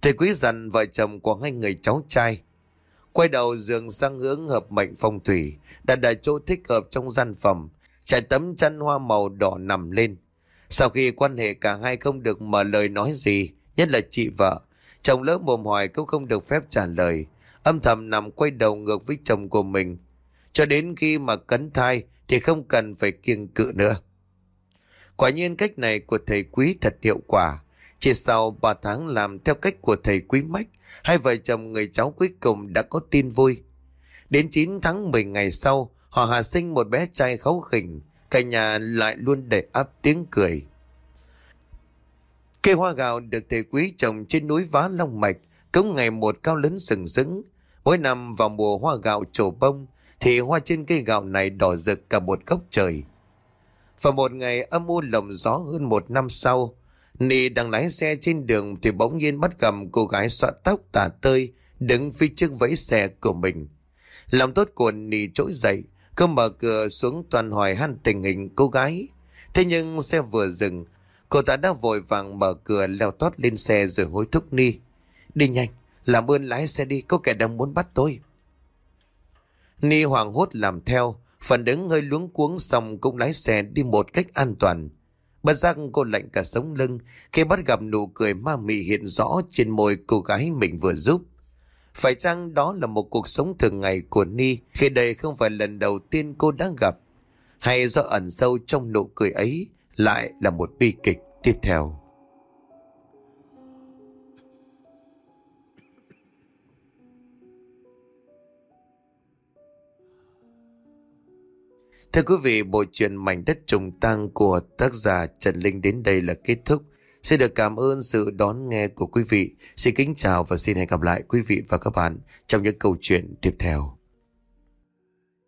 [SPEAKER 1] Thầy quý dặn vợ chồng của hai người cháu trai. Quay đầu giường sang hướng hợp mệnh phong thủy, đặt đại chỗ thích hợp trong gian phòng, trải tấm chăn hoa màu đỏ nằm lên. Sau khi quan hệ cả hai không được mở lời nói gì, nhất là chị vợ, chồng lỡ mồm hỏi cũng không được phép trả lời, âm thầm nằm quay đầu ngược với chồng của mình. Cho đến khi mà cấn thai thì không cần phải kiêng cự nữa. Quả nhiên cách này của thầy quý thật hiệu quả. Chỉ sau 3 tháng làm theo cách của thầy quý mách, hai vợ chồng người cháu cuối cùng đã có tin vui. Đến 9 tháng 10 ngày sau, họ hạ sinh một bé trai kháu khỉnh, cả nhà lại luôn đầy áp tiếng cười. Cây hoa gạo được thầy quý trồng trên núi Vá Long Mạch, cống ngày một cao lớn sừng sững. Mỗi năm vào mùa hoa gạo trổ bông, thì hoa trên cây gạo này đỏ rực cả một góc trời. Và một ngày âm u lồng gió hơn một năm sau, Nì đang lái xe trên đường thì bỗng nhiên bắt gặp cô gái xõa tóc tả tơi đứng phía trước vẫy xe của mình. Lòng tốt của Nì trỗi dậy, cơ mở cửa xuống toàn hỏi han tình hình cô gái. Thế nhưng xe vừa dừng, cô ta đã vội vàng mở cửa leo tót lên xe rồi hối thúc nì: Đi nhanh, làm ơn lái xe đi, có kẻ đang muốn bắt tôi. Ni hoàng hốt làm theo, phần đứng hơi luống cuống xong cũng lái xe đi một cách an toàn. Bất giác cô lạnh cả sống lưng khi bắt gặp nụ cười ma mị hiện rõ trên môi cô gái mình vừa giúp. Phải chăng đó là một cuộc sống thường ngày của Ni khi đây không phải lần đầu tiên cô đã gặp? Hay do ẩn sâu trong nụ cười ấy lại là một bi kịch tiếp theo? Thưa quý vị, bộ truyện Mảnh đất trùng tang của tác giả Trần Linh đến đây là kết thúc. Xin được cảm ơn sự đón nghe của quý vị. Xin kính chào và xin hẹn gặp lại quý vị và các bạn trong những câu chuyện tiếp theo.